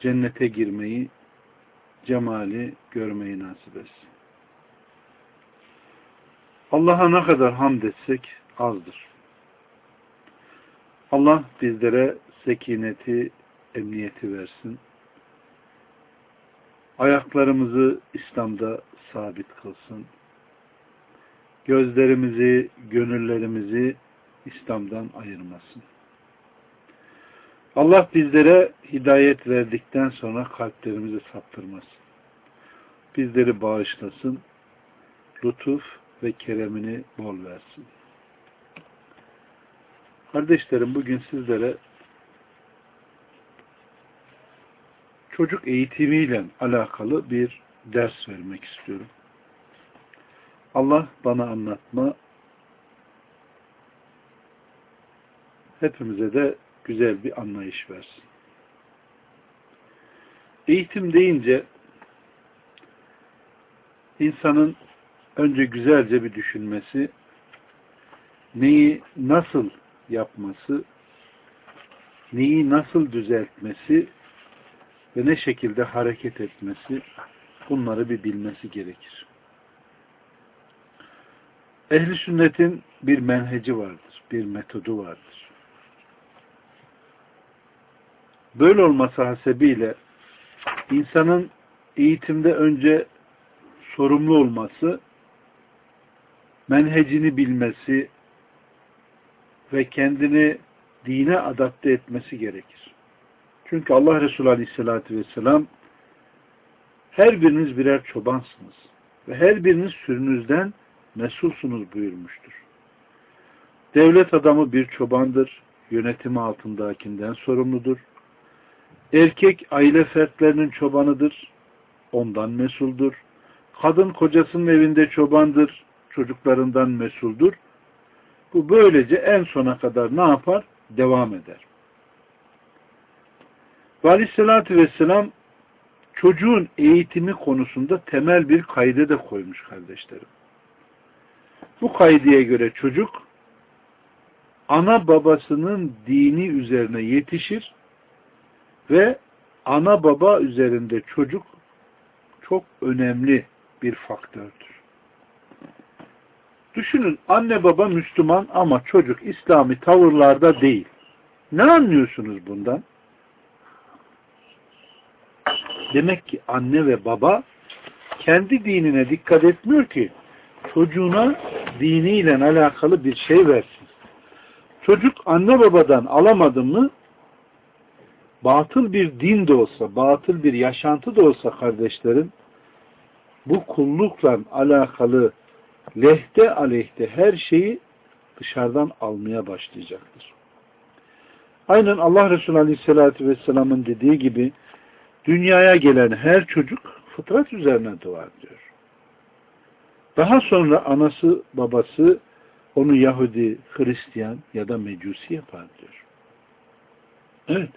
cennete girmeyi, cemali görmeyi nasip etsin. Allah'a ne kadar hamd etsek azdır. Allah bizlere sekineti, emniyeti versin. Ayaklarımızı İslam'da sabit kılsın. Gözlerimizi, gönüllerimizi İslam'dan ayırmasın. Allah bizlere hidayet verdikten sonra kalplerimizi saptırmasın. Bizleri bağışlasın, lütuf ve keremini bol versin. Kardeşlerim bugün sizlere çocuk eğitimiyle alakalı bir ders vermek istiyorum. Allah bana anlatma, hepimize de güzel bir anlayış versin. Eğitim deyince insanın önce güzelce bir düşünmesi, neyi nasıl yapması, neyi nasıl düzeltmesi ve ne şekilde hareket etmesi bunları bir bilmesi gerekir. Ehli sünnetin bir menheci vardır, bir metodu vardır. Böyle olması hasebiyle insanın eğitimde önce sorumlu olması, menhecini bilmesi ve kendini dine adapte etmesi gerekir. Çünkü Allah Resulü Aleyhisselatü Vesselam her biriniz birer çobansınız ve her biriniz sürünüzden mesulsunuz buyurmuştur. Devlet adamı bir çobandır, yönetimi altındakinden sorumludur. Erkek aile fertlerinin çobanıdır, ondan mesuldur. Kadın kocasının evinde çobandır, çocuklarından mesuldur. Bu böylece en sona kadar ne yapar? Devam eder. Ve aleyhissalatü vesselam çocuğun eğitimi konusunda temel bir kaide de koymuş kardeşlerim. Bu kaideye göre çocuk ana babasının dini üzerine yetişir ve ana baba üzerinde çocuk çok önemli bir faktördür. Düşünün anne baba Müslüman ama çocuk İslami tavırlarda değil. Ne anlıyorsunuz bundan? Demek ki anne ve baba kendi dinine dikkat etmiyor ki çocuğuna diniyle alakalı bir şey versin. Çocuk anne babadan alamadı mı batıl bir din de olsa, batıl bir yaşantı da olsa kardeşlerim bu kullukla alakalı lehte aleyhte her şeyi dışarıdan almaya başlayacaktır. Aynen Allah Resulü Aleyhisselatü Vesselam'ın dediği gibi dünyaya gelen her çocuk fıtrat üzerine doğar diyor. Daha sonra anası babası onu Yahudi, Hristiyan ya da Mecusi yapar diyor. Evet.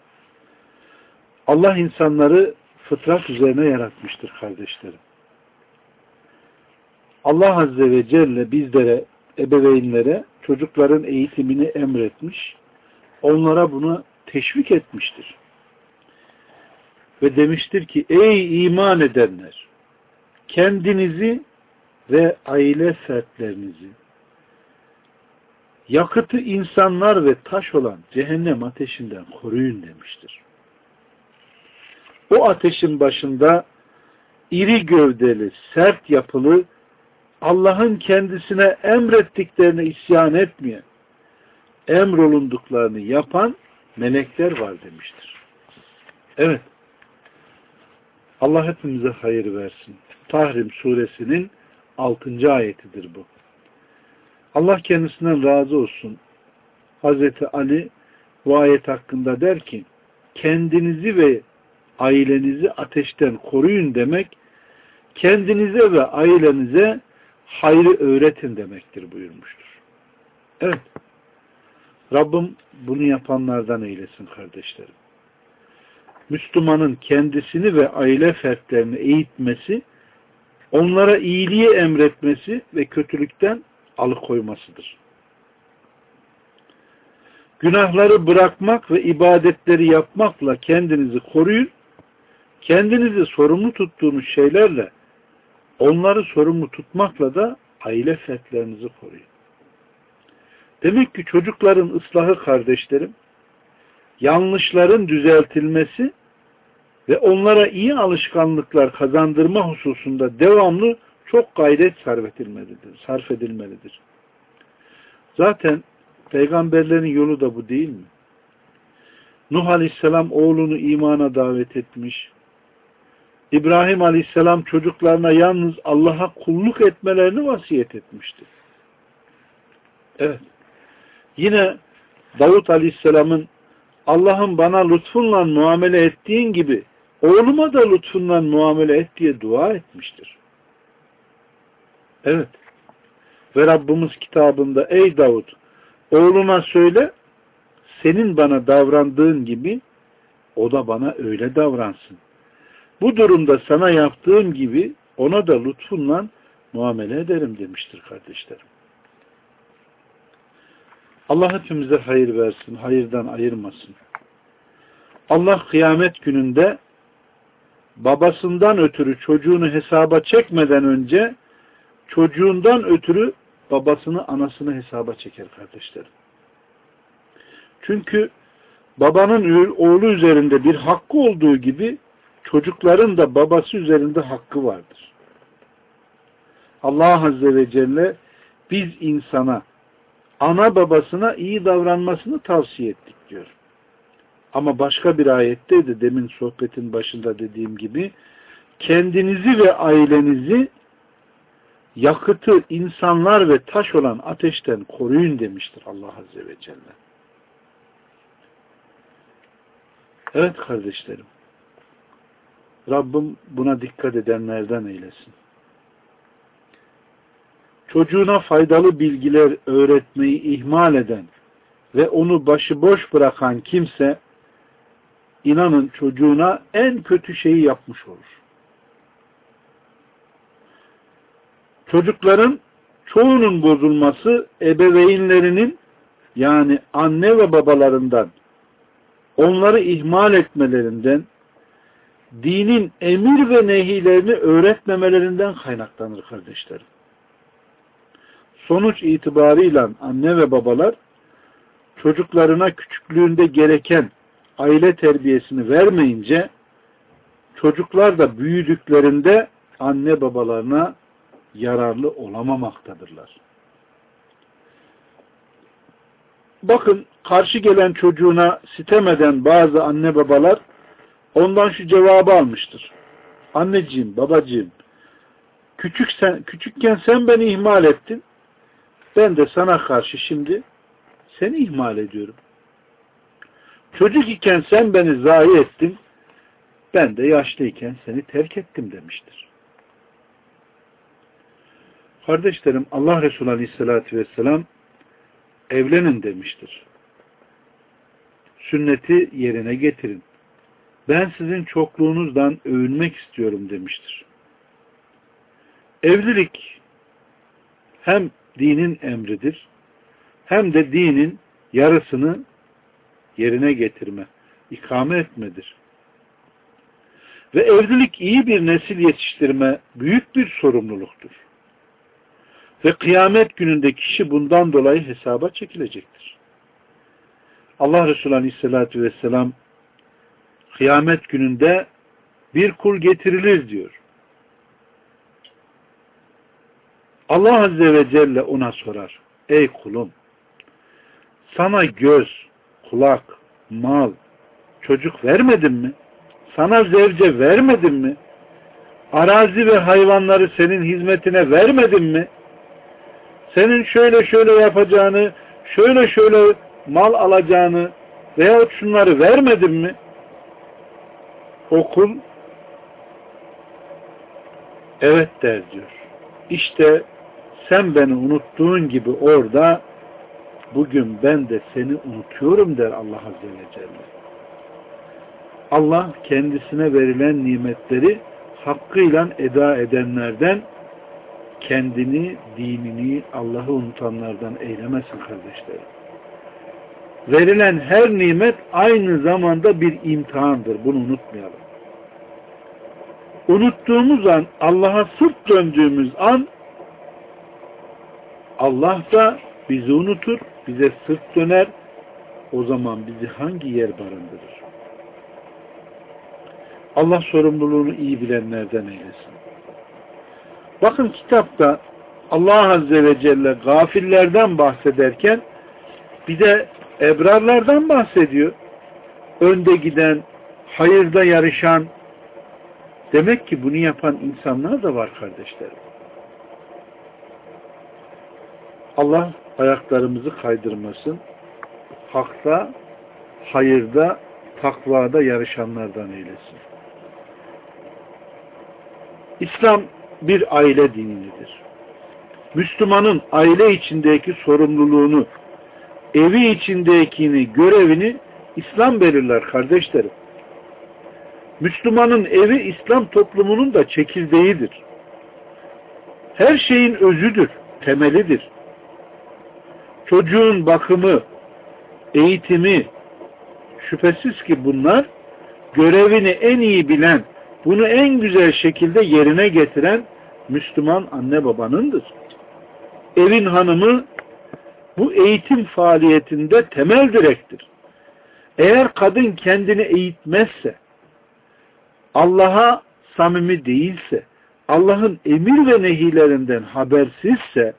Allah insanları fıtrat üzerine yaratmıştır kardeşlerim. Allah Azze ve Celle bizlere, ebeveynlere çocukların eğitimini emretmiş, onlara bunu teşvik etmiştir. Ve demiştir ki, ey iman edenler, kendinizi ve aile fertlerinizi, yakıtı insanlar ve taş olan cehennem ateşinden koruyun demiştir. O ateşin başında iri gövdeli, sert yapılı, Allah'ın kendisine emrettiklerini isyan etmeyen, emrolunduklarını yapan melekler var demiştir. Evet. Allah hepimize hayır versin. Tahrim suresinin 6. ayetidir bu. Allah kendisinden razı olsun. Hazreti Ali bu ayet hakkında der ki kendinizi ve ailenizi ateşten koruyun demek kendinize ve ailenize hayrı öğretin demektir buyurmuştur. Evet. Rabbim bunu yapanlardan eylesin kardeşlerim. Müslümanın kendisini ve aile fertlerini eğitmesi, onlara iyiliği emretmesi ve kötülükten alıkoymasıdır. Günahları bırakmak ve ibadetleri yapmakla kendinizi koruyun, kendinizi sorumlu tuttuğunuz şeylerle onları sorumlu tutmakla da aile fertlerinizi koruyun. Demek ki çocukların ıslahı kardeşlerim, yanlışların düzeltilmesi ve onlara iyi alışkanlıklar kazandırma hususunda devamlı çok gayret sarf edilmelidir. Sarf edilmelidir. Zaten peygamberlerin yolu da bu değil mi? Nuh Aleyhisselam oğlunu imana davet etmiş. İbrahim Aleyhisselam çocuklarına yalnız Allah'a kulluk etmelerini vasiyet etmişti. Evet. Yine Davut Aleyhisselam'ın Allah'ın bana lütfunla muamele ettiğin gibi oğluma da lütfunla muamele et diye dua etmiştir. Evet. Ve Rabbimiz kitabında ey Davud oğluna söyle senin bana davrandığın gibi o da bana öyle davransın. Bu durumda sana yaptığım gibi ona da lütfunla muamele ederim demiştir kardeşlerim. Allah hepimize hayır versin, hayırdan ayırmasın. Allah kıyamet gününde babasından ötürü çocuğunu hesaba çekmeden önce çocuğundan ötürü babasını, anasını hesaba çeker kardeşlerim. Çünkü babanın oğlu üzerinde bir hakkı olduğu gibi çocukların da babası üzerinde hakkı vardır. Allah Azze ve Celle biz insana ana babasına iyi davranmasını tavsiye ettik diyor. Ama başka bir ayette de demin sohbetin başında dediğim gibi kendinizi ve ailenizi yakıtı insanlar ve taş olan ateşten koruyun demiştir Allah Azze ve Celle. Evet kardeşlerim. Rabbim buna dikkat edenlerden eylesin. Çocuğuna faydalı bilgiler öğretmeyi ihmal eden ve onu başıboş bırakan kimse inanın çocuğuna en kötü şeyi yapmış olur. Çocukların çoğunun bozulması ebeveynlerinin yani anne ve babalarından onları ihmal etmelerinden dinin emir ve nehilerini öğretmemelerinden kaynaklanır kardeşlerim. Sonuç itibarıyla anne ve babalar çocuklarına küçüklüğünde gereken aile terbiyesini vermeyince çocuklar da büyüdüklerinde anne babalarına yararlı olamamaktadırlar. Bakın karşı gelen çocuğuna sitemeden bazı anne babalar ondan şu cevabı almıştır. Anneciğim, babacığım, küçük sen, küçükken sen beni ihmal ettin. Ben de sana karşı şimdi seni ihmal ediyorum. Çocuk iken sen beni zayi ettin. Ben de yaşlıyken seni terk ettim demiştir. Kardeşlerim Allah Resulü Aleyhisselatü Vesselam evlenin demiştir. Sünneti yerine getirin. Ben sizin çokluğunuzdan övünmek istiyorum demiştir. Evlilik hem dinin emridir hem de dinin yarısını yerine getirme, ikame etmedir. Ve evlilik iyi bir nesil yetiştirme büyük bir sorumluluktur. Ve kıyamet gününde kişi bundan dolayı hesaba çekilecektir. Allah Resulü Aleyhisselatü Vesselam kıyamet gününde bir kul getirilir diyor. Allah Azze ve Celle ona sorar. Ey kulum sana göz, kulak, mal, çocuk vermedim mi? Sana zevce vermedim mi? Arazi ve hayvanları senin hizmetine vermedim mi? Senin şöyle şöyle yapacağını, şöyle şöyle mal alacağını veyahut şunları vermedim mi? Okul evet der diyor. İşte sen beni unuttuğun gibi orada bugün ben de seni unutuyorum der Allah Azze ve Celle. Allah kendisine verilen nimetleri hakkıyla eda edenlerden kendini, dinini, Allah'ı unutanlardan eylemesin kardeşlerim. Verilen her nimet aynı zamanda bir imtihandır. Bunu unutmayalım. Unuttuğumuz an, Allah'a sırt döndüğümüz an Allah da bizi unutur, bize sırt döner. O zaman bizi hangi yer barındırır? Allah sorumluluğunu iyi bilenlerden eylesin. Bakın kitapta Allah Azze ve Celle gafillerden bahsederken bir de ebrarlardan bahsediyor. Önde giden, hayırda yarışan, demek ki bunu yapan insanlar da var kardeşlerim. Allah ayaklarımızı kaydırmasın. Hakta, hayırda, takvada yarışanlardan eylesin. İslam bir aile dinidir. Müslümanın aile içindeki sorumluluğunu, evi içindekini, görevini İslam belirler kardeşlerim. Müslümanın evi İslam toplumunun da çekirdeğidir. Her şeyin özüdür, temelidir. Çocuğun bakımı, eğitimi, şüphesiz ki bunlar görevini en iyi bilen, bunu en güzel şekilde yerine getiren Müslüman anne babanındır. Evin hanımı bu eğitim faaliyetinde temel direktir. Eğer kadın kendini eğitmezse, Allah'a samimi değilse, Allah'ın emir ve nehilerinden habersizse,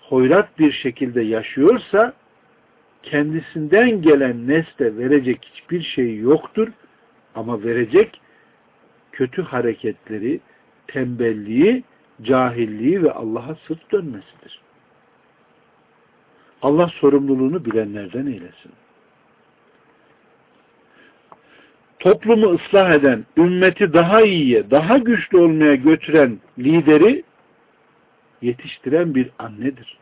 hoyrat bir şekilde yaşıyorsa, kendisinden gelen nesle verecek hiçbir şey yoktur. Ama verecek kötü hareketleri, tembelliği, cahilliği ve Allah'a sırt dönmesidir. Allah sorumluluğunu bilenlerden eylesin. Toplumu ıslah eden, ümmeti daha iyiye, daha güçlü olmaya götüren lideri yetiştiren bir annedir.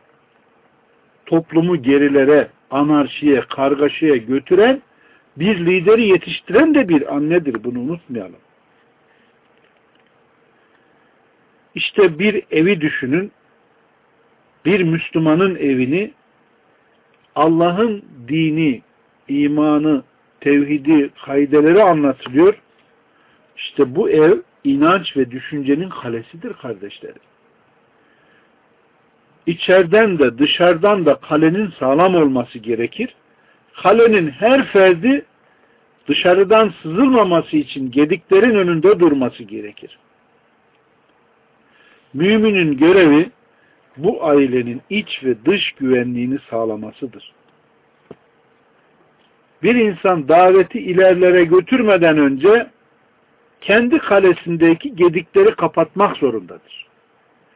Toplumu gerilere, anarşiye, kargaşaya götüren bir lideri yetiştiren de bir annedir. Bunu unutmayalım. İşte bir evi düşünün. Bir Müslümanın evini Allah'ın dini, imanı, tevhidi, kaideleri anlatılıyor. İşte bu ev inanç ve düşüncenin kalesidir kardeşlerim. İçeriden de dışarıdan da kalenin sağlam olması gerekir. Kalenin her ferdi dışarıdan sızılmaması için gediklerin önünde durması gerekir. Müminin görevi bu ailenin iç ve dış güvenliğini sağlamasıdır. Bir insan daveti ilerlere götürmeden önce kendi kalesindeki gedikleri kapatmak zorundadır.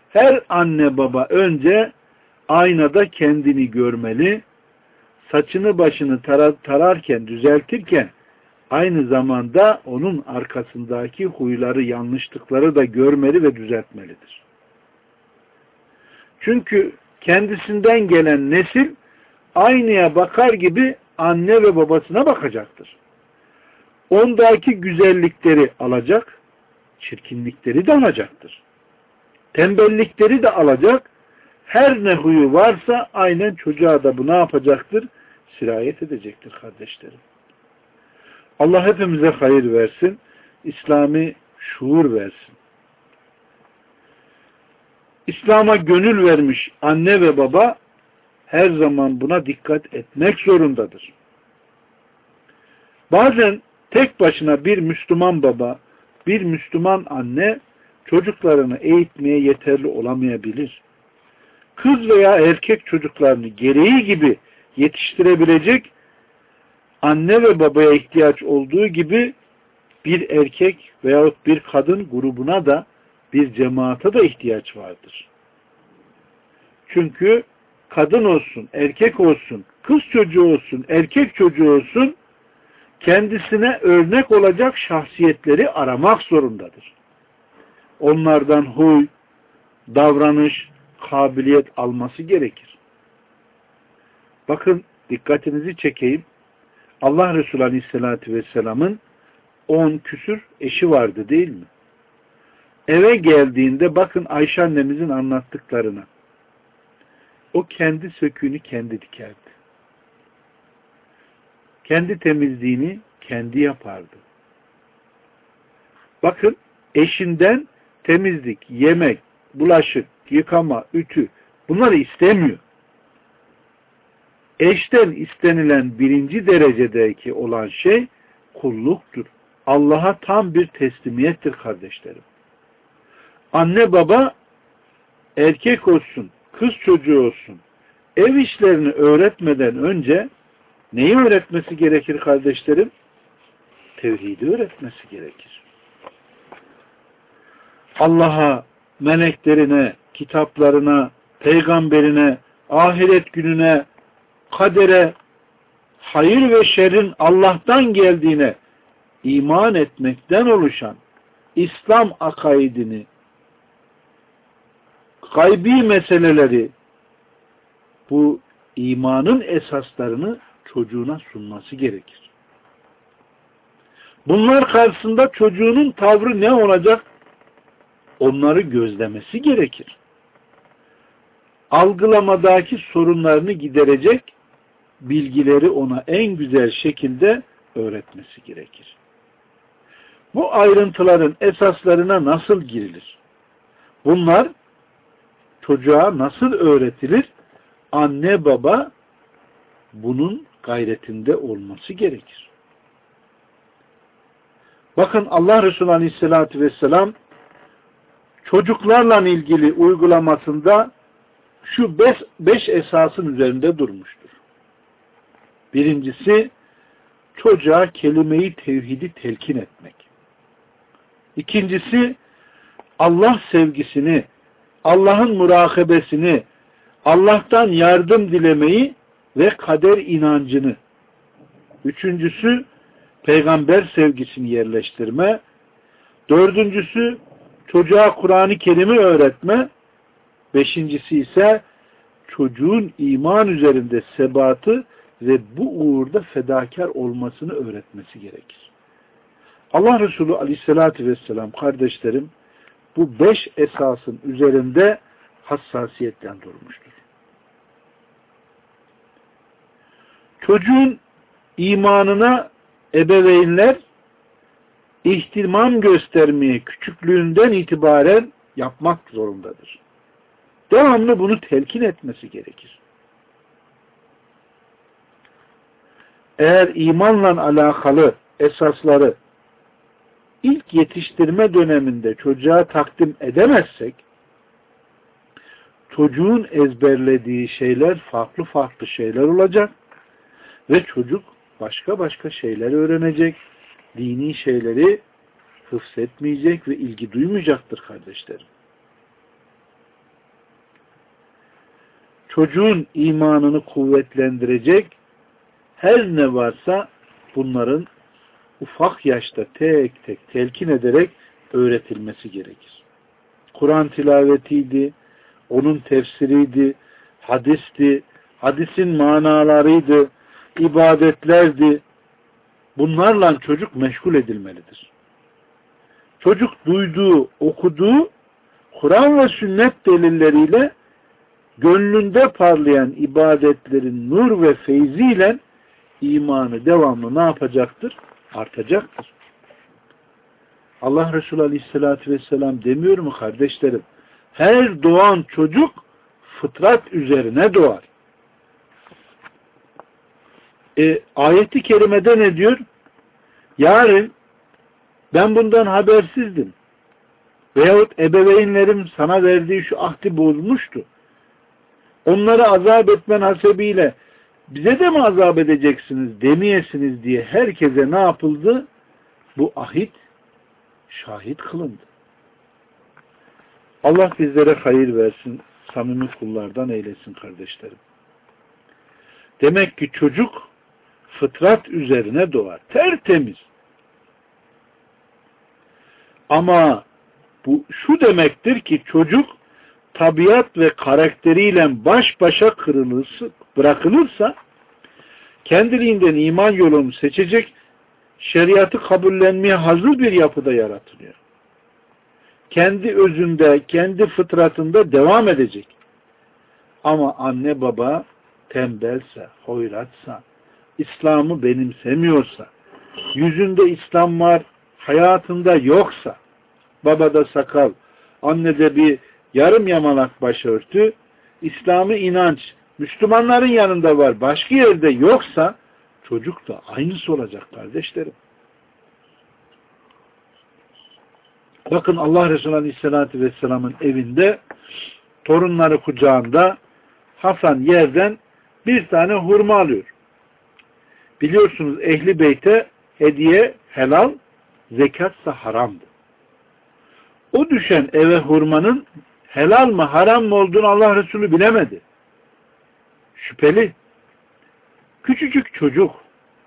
Her anne baba önce aynada kendini görmeli, saçını başını tararken, düzeltirken aynı zamanda onun arkasındaki huyları, yanlışlıkları da görmeli ve düzeltmelidir. Çünkü kendisinden gelen nesil aynaya bakar gibi anne ve babasına bakacaktır. Ondaki güzellikleri alacak, çirkinlikleri de alacaktır. Tembellikleri de alacak, her ne huyu varsa aynen çocuğa da bu ne yapacaktır? Sirayet edecektir kardeşlerim. Allah hepimize hayır versin. İslami şuur versin. İslam'a gönül vermiş anne ve baba her zaman buna dikkat etmek zorundadır. Bazen tek başına bir Müslüman baba, bir Müslüman anne çocuklarını eğitmeye yeterli olamayabilir. Kız veya erkek çocuklarını gereği gibi yetiştirebilecek anne ve babaya ihtiyaç olduğu gibi bir erkek veyahut bir kadın grubuna da bir cemaate da ihtiyaç vardır. Çünkü kadın olsun, erkek olsun, kız çocuğu olsun, erkek çocuğu olsun kendisine örnek olacak şahsiyetleri aramak zorundadır. Onlardan huy, davranış, kabiliyet alması gerekir. Bakın dikkatinizi çekeyim. Allah Resulü Aleyhisselatü Vesselam'ın on küsür eşi vardı değil mi? Eve geldiğinde bakın Ayşe annemizin anlattıklarına. O kendi söküğünü kendi dikerdi. Kendi temizliğini kendi yapardı. Bakın eşinden temizlik, yemek, bulaşık, yıkama, ütü bunları istemiyor. Eşten istenilen birinci derecedeki olan şey kulluktur. Allah'a tam bir teslimiyettir kardeşlerim. Anne baba erkek olsun, kız çocuğu olsun ev işlerini öğretmeden önce neyi öğretmesi gerekir kardeşlerim? Tevhidi öğretmesi gerekir. Allah'a, meleklerine, kitaplarına, peygamberine, ahiret gününe, kadere, hayır ve şerrin Allah'tan geldiğine iman etmekten oluşan İslam akaidini, gaybi meseleleri, bu imanın esaslarını çocuğuna sunması gerekir. Bunlar karşısında çocuğunun tavrı ne olacak? Onları gözlemesi gerekir. Algılamadaki sorunlarını giderecek bilgileri ona en güzel şekilde öğretmesi gerekir. Bu ayrıntıların esaslarına nasıl girilir? Bunlar çocuğa nasıl öğretilir? Anne baba bunun gayretinde olması gerekir. Bakın Allah Resulü Aleyhisselatü Vesselam çocuklarla ilgili uygulamasında şu beş, beş esasın üzerinde durmuştur. Birincisi çocuğa kelimeyi tevhidi telkin etmek. İkincisi Allah sevgisini, Allah'ın murakabesini, Allah'tan yardım dilemeyi ve kader inancını. Üçüncüsü peygamber sevgisini yerleştirme. Dördüncüsü çocuğa Kur'an-ı Kerim'i öğretme. Beşincisi ise çocuğun iman üzerinde sebatı ve bu uğurda fedakar olmasını öğretmesi gerekir. Allah Resulü aleyhissalatü vesselam kardeşlerim bu beş esasın üzerinde hassasiyetten durmuştur. Çocuğun imanına ebeveynler ihtimam göstermeye küçüklüğünden itibaren yapmak zorundadır. Devamlı bunu telkin etmesi gerekir. Eğer imanla alakalı esasları ilk yetiştirme döneminde çocuğa takdim edemezsek çocuğun ezberlediği şeyler farklı farklı şeyler olacak ve çocuk başka başka şeyler öğrenecek, dini şeyleri hıfzetmeyecek ve ilgi duymayacaktır kardeşlerim. Çocuğun imanını kuvvetlendirecek her ne varsa bunların ufak yaşta tek tek telkin ederek öğretilmesi gerekir. Kur'an tilavetiydi, onun tefsiriydi, hadisti, hadisin manalarıydı, ibadetlerdi. Bunlarla çocuk meşgul edilmelidir. Çocuk duyduğu, okuduğu Kur'an ve sünnet delilleriyle gönlünde parlayan ibadetlerin nur ve feyziyle imanı devamlı ne yapacaktır? Artacaktır. Allah Resulü Aleyhisselatü Vesselam demiyor mu kardeşlerim? Her doğan çocuk fıtrat üzerine doğar. E, ayeti kerimede ne diyor? yarın ben bundan habersizdim. Veyahut ebeveynlerim sana verdiği şu ahdi bozmuştu. Onları azap etmen hasebiyle bize de mi azap edeceksiniz demeyesiniz diye herkese ne yapıldı? Bu ahit şahit kılındı. Allah bizlere hayır versin, samimi kullardan eylesin kardeşlerim. Demek ki çocuk fıtrat üzerine doğar. Tertemiz. Ama bu şu demektir ki çocuk tabiat ve karakteriyle baş başa kırılırsa, bırakılırsa kendiliğinden iman yolunu seçecek, şeriatı kabullenmeye hazır bir yapıda yaratılıyor. Kendi özünde, kendi fıtratında devam edecek. Ama anne baba tembelse, hoyratsa, İslam'ı benimsemiyorsa, yüzünde İslam var, hayatında yoksa, babada sakal, annede bir yarım yamalak başörtü, İslam'ı inanç, Müslümanların yanında var, başka yerde yoksa, çocuk da aynısı olacak kardeşlerim. Bakın Allah Resulü Aleyhisselatü Vesselam'ın evinde torunları kucağında Hasan yerden bir tane hurma alıyor. Biliyorsunuz ehli beyte hediye helal, zekatsa haramdı. O düşen eve hurmanın helal mı haram mı olduğunu Allah Resulü bilemedi. Şüpheli. Küçücük çocuk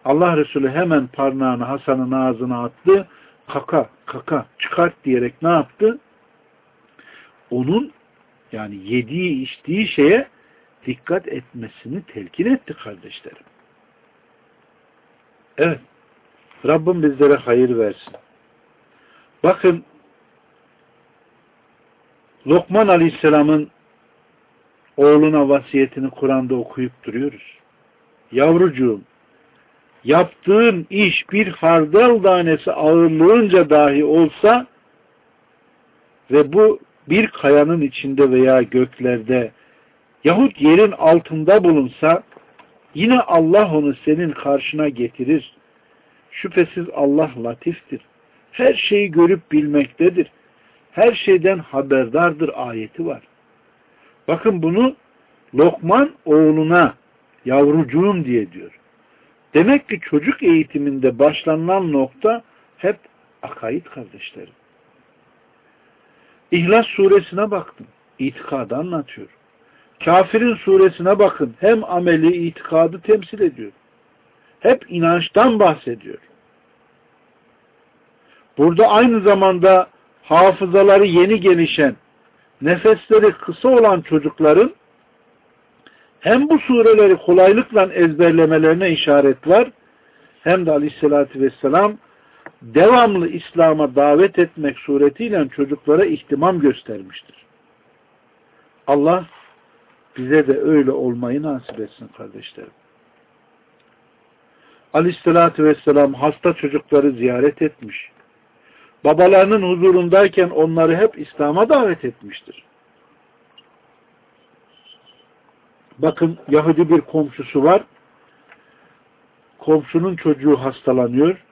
Allah Resulü hemen parnağını Hasan'ın ağzına attı. Kaka, kaka, çıkart diyerek ne yaptı? Onun yani yediği, içtiği şeye dikkat etmesini telkin etti kardeşlerim. Evet. Rabbim bizlere hayır versin. Bakın Lokman Aleyhisselam'ın oğluna vasiyetini Kur'an'da okuyup duruyoruz. Yavrucuğum yaptığın iş bir hardal tanesi ağırlığınca dahi olsa ve bu bir kayanın içinde veya göklerde yahut yerin altında bulunsa yine Allah onu senin karşına getirir. Şüphesiz Allah latiftir. Her şeyi görüp bilmektedir. Her şeyden haberdardır ayeti var. Bakın bunu Lokman oğluna yavrucuğum diye diyor. Demek ki çocuk eğitiminde başlanılan nokta hep akaid kardeşlerim. İhlas suresine baktım. İtikadı anlatıyor. Kafirin suresine bakın. Hem ameli itikadı temsil ediyor. Hep inançtan bahsediyor. Burada aynı zamanda hafızaları yeni gelişen, nefesleri kısa olan çocukların hem bu sureleri kolaylıkla ezberlemelerine işaret var, hem de aleyhissalatü vesselam devamlı İslam'a davet etmek suretiyle çocuklara ihtimam göstermiştir. Allah bize de öyle olmayı nasip etsin kardeşlerim. Aleyhissalatü vesselam hasta çocukları ziyaret etmiş. Babalarının huzurundayken onları hep İslam'a davet etmiştir. Bakın Yahudi bir komşusu var. Komşunun çocuğu hastalanıyor.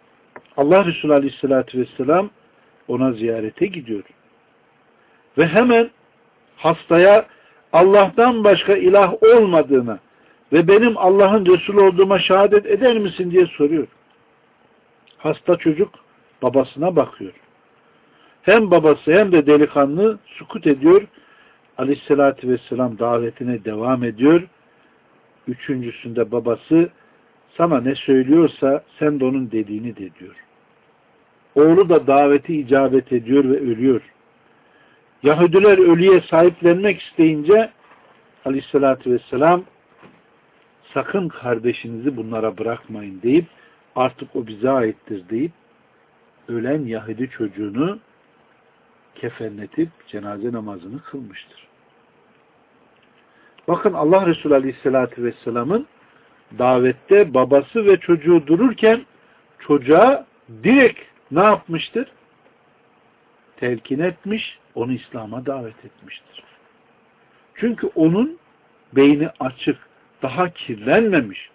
Allah Resulü Aleyhisselatü Vesselam ona ziyarete gidiyor. Ve hemen hastaya Allah'tan başka ilah olmadığına ve benim Allah'ın Resulü olduğuma şehadet eder misin diye soruyor. Hasta çocuk babasına bakıyor. Hem babası hem de delikanlı sukut ediyor. Aleyhissalatü vesselam davetine devam ediyor. Üçüncüsünde babası sana ne söylüyorsa sen de onun dediğini de diyor. Oğlu da daveti icabet ediyor ve ölüyor. Yahudiler ölüye sahiplenmek isteyince aleyhissalatü vesselam sakın kardeşinizi bunlara bırakmayın deyip artık o bize aittir deyip ölen Yahudi çocuğunu kefenletip cenaze namazını kılmıştır. Bakın Allah Resulü Aleyhisselatü Vesselam'ın davette babası ve çocuğu dururken çocuğa direkt ne yapmıştır? Telkin etmiş, onu İslam'a davet etmiştir. Çünkü onun beyni açık, daha kirlenmemiş.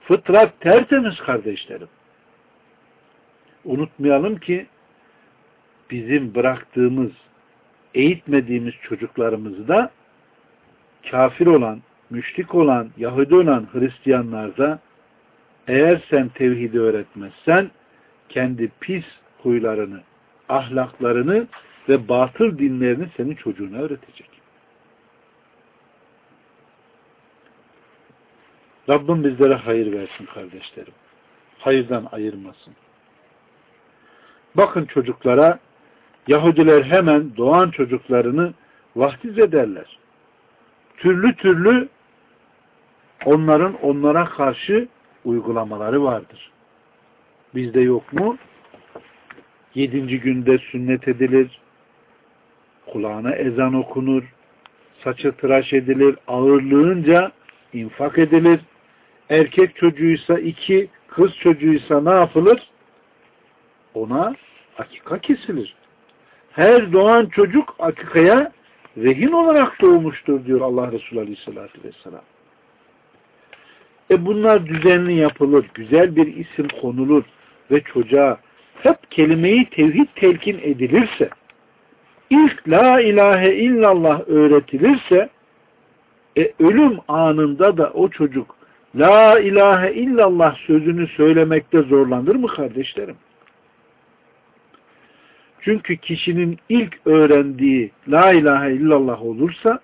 Fıtrat tertemiz kardeşlerim. unutmayalım ki bizim bıraktığımız, eğitmediğimiz çocuklarımızı da kafir olan, müşrik olan, Yahudi olan Hristiyanlar da eğer sen tevhidi öğretmezsen kendi pis huylarını, ahlaklarını ve batıl dinlerini senin çocuğuna öğretecek. Rabbim bizlere hayır versin kardeşlerim. Hayırdan ayırmasın. Bakın çocuklara Yahudiler hemen doğan çocuklarını vahdiz ederler. Türlü türlü onların onlara karşı uygulamaları vardır. Bizde yok mu? Yedinci günde sünnet edilir, kulağına ezan okunur, saçı tıraş edilir, ağırlığınca infak edilir. Erkek çocuğuysa iki, kız çocuğuysa ne yapılır? Ona akika kesilir. Her doğan çocuk akikaya rehin olarak doğmuştur diyor Allah Resulü Aleyhisselatü Vesselam. E bunlar düzenli yapılır, güzel bir isim konulur ve çocuğa hep kelimeyi tevhid telkin edilirse, ilk la ilahe illallah öğretilirse, e, ölüm anında da o çocuk la ilahe illallah sözünü söylemekte zorlanır mı kardeşlerim? Çünkü kişinin ilk öğrendiği la ilahe illallah olursa,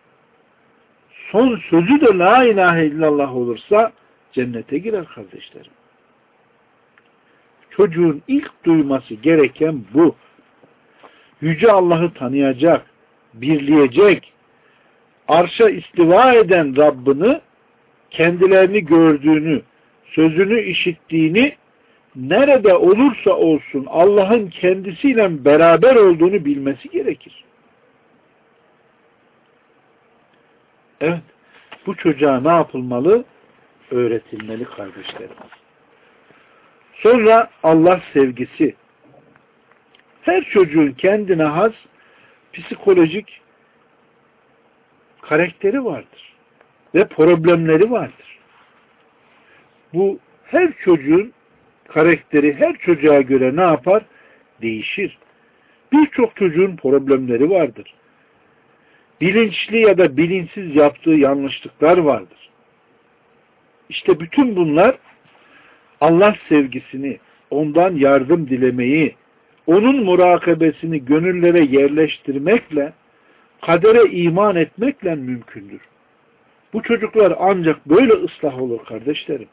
son sözü de la ilahe illallah olursa cennete girer kardeşlerim. Çocuğun ilk duyması gereken bu. Yüce Allah'ı tanıyacak, birleyecek, arşa istiva eden Rabbini kendilerini gördüğünü, sözünü işittiğini nerede olursa olsun Allah'ın kendisiyle beraber olduğunu bilmesi gerekir. Evet. Bu çocuğa ne yapılmalı? Öğretilmeli kardeşlerim. Sonra Allah sevgisi. Her çocuğun kendine has psikolojik karakteri vardır. Ve problemleri vardır. Bu her çocuğun karakteri her çocuğa göre ne yapar? Değişir. Birçok çocuğun problemleri vardır. Bilinçli ya da bilinçsiz yaptığı yanlışlıklar vardır. İşte bütün bunlar Allah sevgisini, ondan yardım dilemeyi, onun murakabesini gönüllere yerleştirmekle, kadere iman etmekle mümkündür. Bu çocuklar ancak böyle ıslah olur kardeşlerim.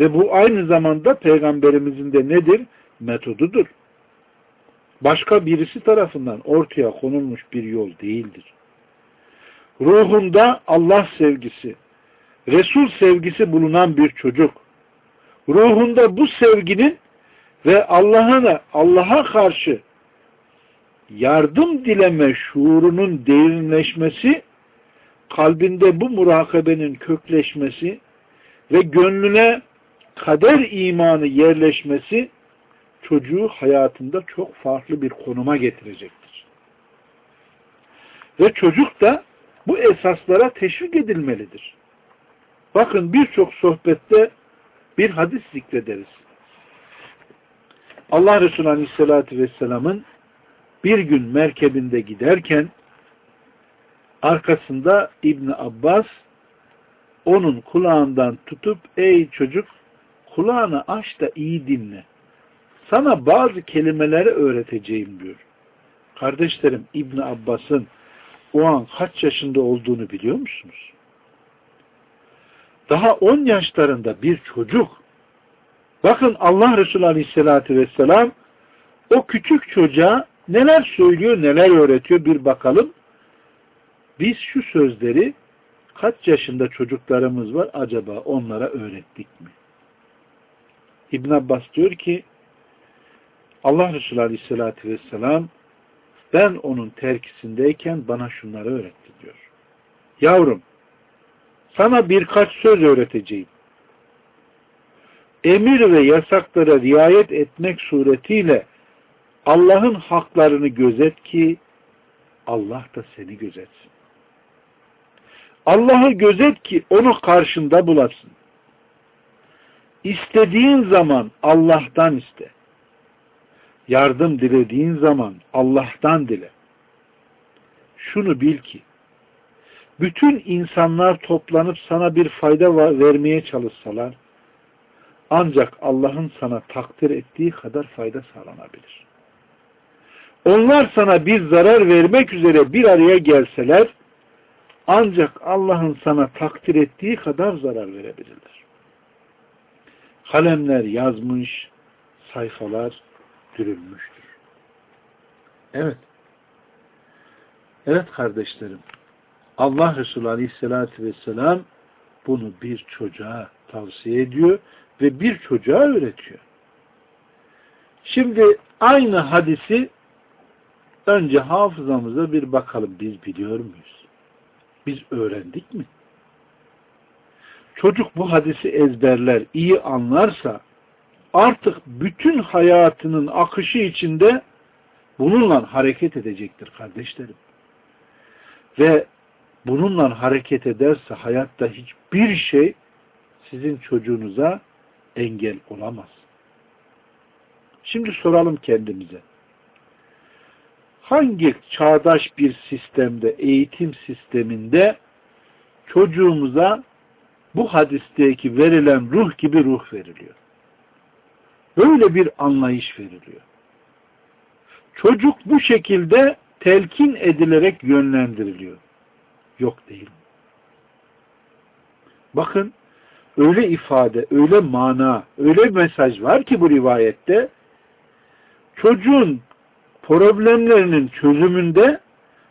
Ve bu aynı zamanda peygamberimizin de nedir? Metodudur. Başka birisi tarafından ortaya konulmuş bir yol değildir. Ruhunda Allah sevgisi, Resul sevgisi bulunan bir çocuk, ruhunda bu sevginin ve Allah'ına Allah'a karşı yardım dileme şuurunun derinleşmesi, kalbinde bu murakabenin kökleşmesi ve gönlüne kader imanı yerleşmesi çocuğu hayatında çok farklı bir konuma getirecektir. Ve çocuk da bu esaslara teşvik edilmelidir. Bakın birçok sohbette bir hadis zikrederiz. Allah Resulü Aleyhisselatü Vesselam'ın bir gün merkebinde giderken arkasında İbni Abbas onun kulağından tutup ey çocuk kulağını aç da iyi dinle. Sana bazı kelimeleri öğreteceğim diyor. Kardeşlerim İbn Abbas'ın o an kaç yaşında olduğunu biliyor musunuz? Daha 10 yaşlarında bir çocuk. Bakın Allah Resulü Aleyhisselatü Vesselam o küçük çocuğa neler söylüyor, neler öğretiyor bir bakalım. Biz şu sözleri kaç yaşında çocuklarımız var acaba onlara öğrettik mi? İbn Abbas diyor ki Allah Resulü Aleyhisselatü Vesselam ben onun terkisindeyken bana şunları öğretti diyor. Yavrum sana birkaç söz öğreteceğim. Emir ve yasaklara riayet etmek suretiyle Allah'ın haklarını gözet ki Allah da seni gözetsin. Allah'ı gözet ki onu karşında bulasın. İstediğin zaman Allah'tan iste. yardım dilediğin zaman Allah'tan dile. Şunu bil ki, bütün insanlar toplanıp sana bir fayda vermeye çalışsalar, ancak Allah'ın sana takdir ettiği kadar fayda sağlanabilir. Onlar sana bir zarar vermek üzere bir araya gelseler, ancak Allah'ın sana takdir ettiği kadar zarar verebilirler. Kalemler yazmış, sayfalar dürülmüştür. Evet. Evet kardeşlerim. Allah Resulü Aleyhisselatü Vesselam bunu bir çocuğa tavsiye ediyor ve bir çocuğa öğretiyor. Şimdi aynı hadisi önce hafızamıza bir bakalım. Biz biliyor muyuz? Biz öğrendik mi? Çocuk bu hadisi ezberler, iyi anlarsa artık bütün hayatının akışı içinde bununla hareket edecektir kardeşlerim. Ve bununla hareket ederse hayatta hiçbir şey sizin çocuğunuza engel olamaz. Şimdi soralım kendimize. Hangi çağdaş bir sistemde, eğitim sisteminde çocuğumuza bu hadisteki verilen ruh gibi ruh veriliyor? Böyle bir anlayış veriliyor. Çocuk bu şekilde telkin edilerek yönlendiriliyor. Yok değil? Bakın öyle ifade, öyle mana, öyle mesaj var ki bu rivayette çocuğun problemlerinin çözümünde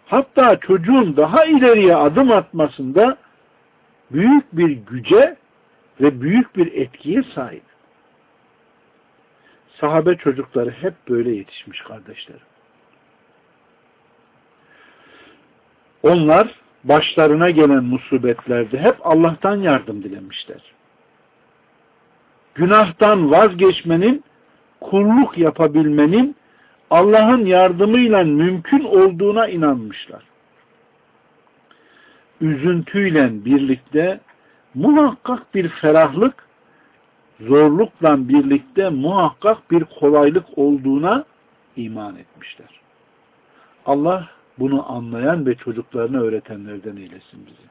hatta çocuğun daha ileriye adım atmasında büyük bir güce ve büyük bir etkiye sahip. Sahabe çocukları hep böyle yetişmiş kardeşlerim. Onlar başlarına gelen musibetlerde hep Allah'tan yardım dilemişler. Günahtan vazgeçmenin, kulluk yapabilmenin Allah'ın yardımıyla mümkün olduğuna inanmışlar. Üzüntüyle birlikte muhakkak bir ferahlık, zorlukla birlikte muhakkak bir kolaylık olduğuna iman etmişler. Allah bunu anlayan ve çocuklarına öğretenlerden eylesin bizi.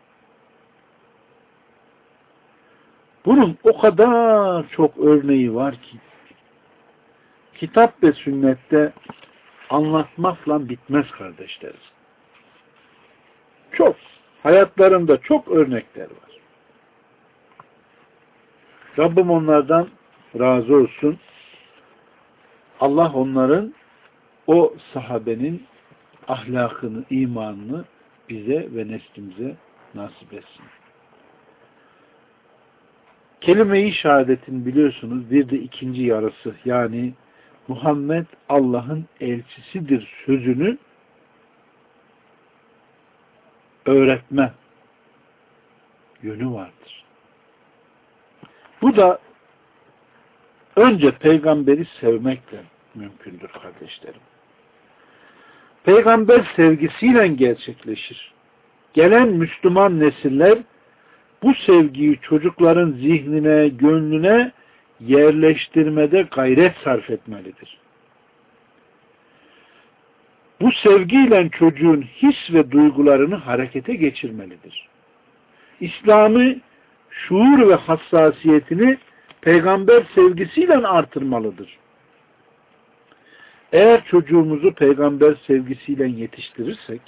Bunun o kadar çok örneği var ki kitap ve sünnette anlatmakla bitmez kardeşlerim. Çok. Hayatlarında çok örnekler var. Rabbim onlardan razı olsun. Allah onların o sahabenin ahlakını, imanını bize ve neslimize nasip etsin. Kelime-i şehadetin biliyorsunuz bir de ikinci yarısı yani Muhammed Allah'ın elçisidir sözünü öğretme yönü vardır. Bu da önce peygamberi sevmekle mümkündür kardeşlerim. Peygamber sevgisiyle gerçekleşir. Gelen Müslüman nesiller bu sevgiyi çocukların zihnine, gönlüne yerleştirmede gayret sarf etmelidir. Bu sevgiyle çocuğun his ve duygularını harekete geçirmelidir. İslam'ı şuur ve hassasiyetini peygamber sevgisiyle artırmalıdır. Eğer çocuğumuzu peygamber sevgisiyle yetiştirirsek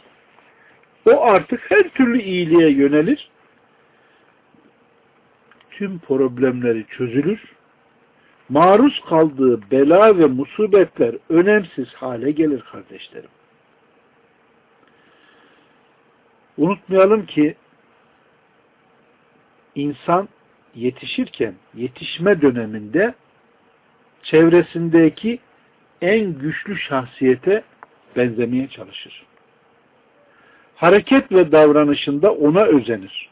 o artık her türlü iyiliğe yönelir tüm problemleri çözülür maruz kaldığı bela ve musibetler önemsiz hale gelir kardeşlerim. Unutmayalım ki insan yetişirken yetişme döneminde çevresindeki en güçlü şahsiyete benzemeye çalışır. Hareket ve davranışında ona özenir.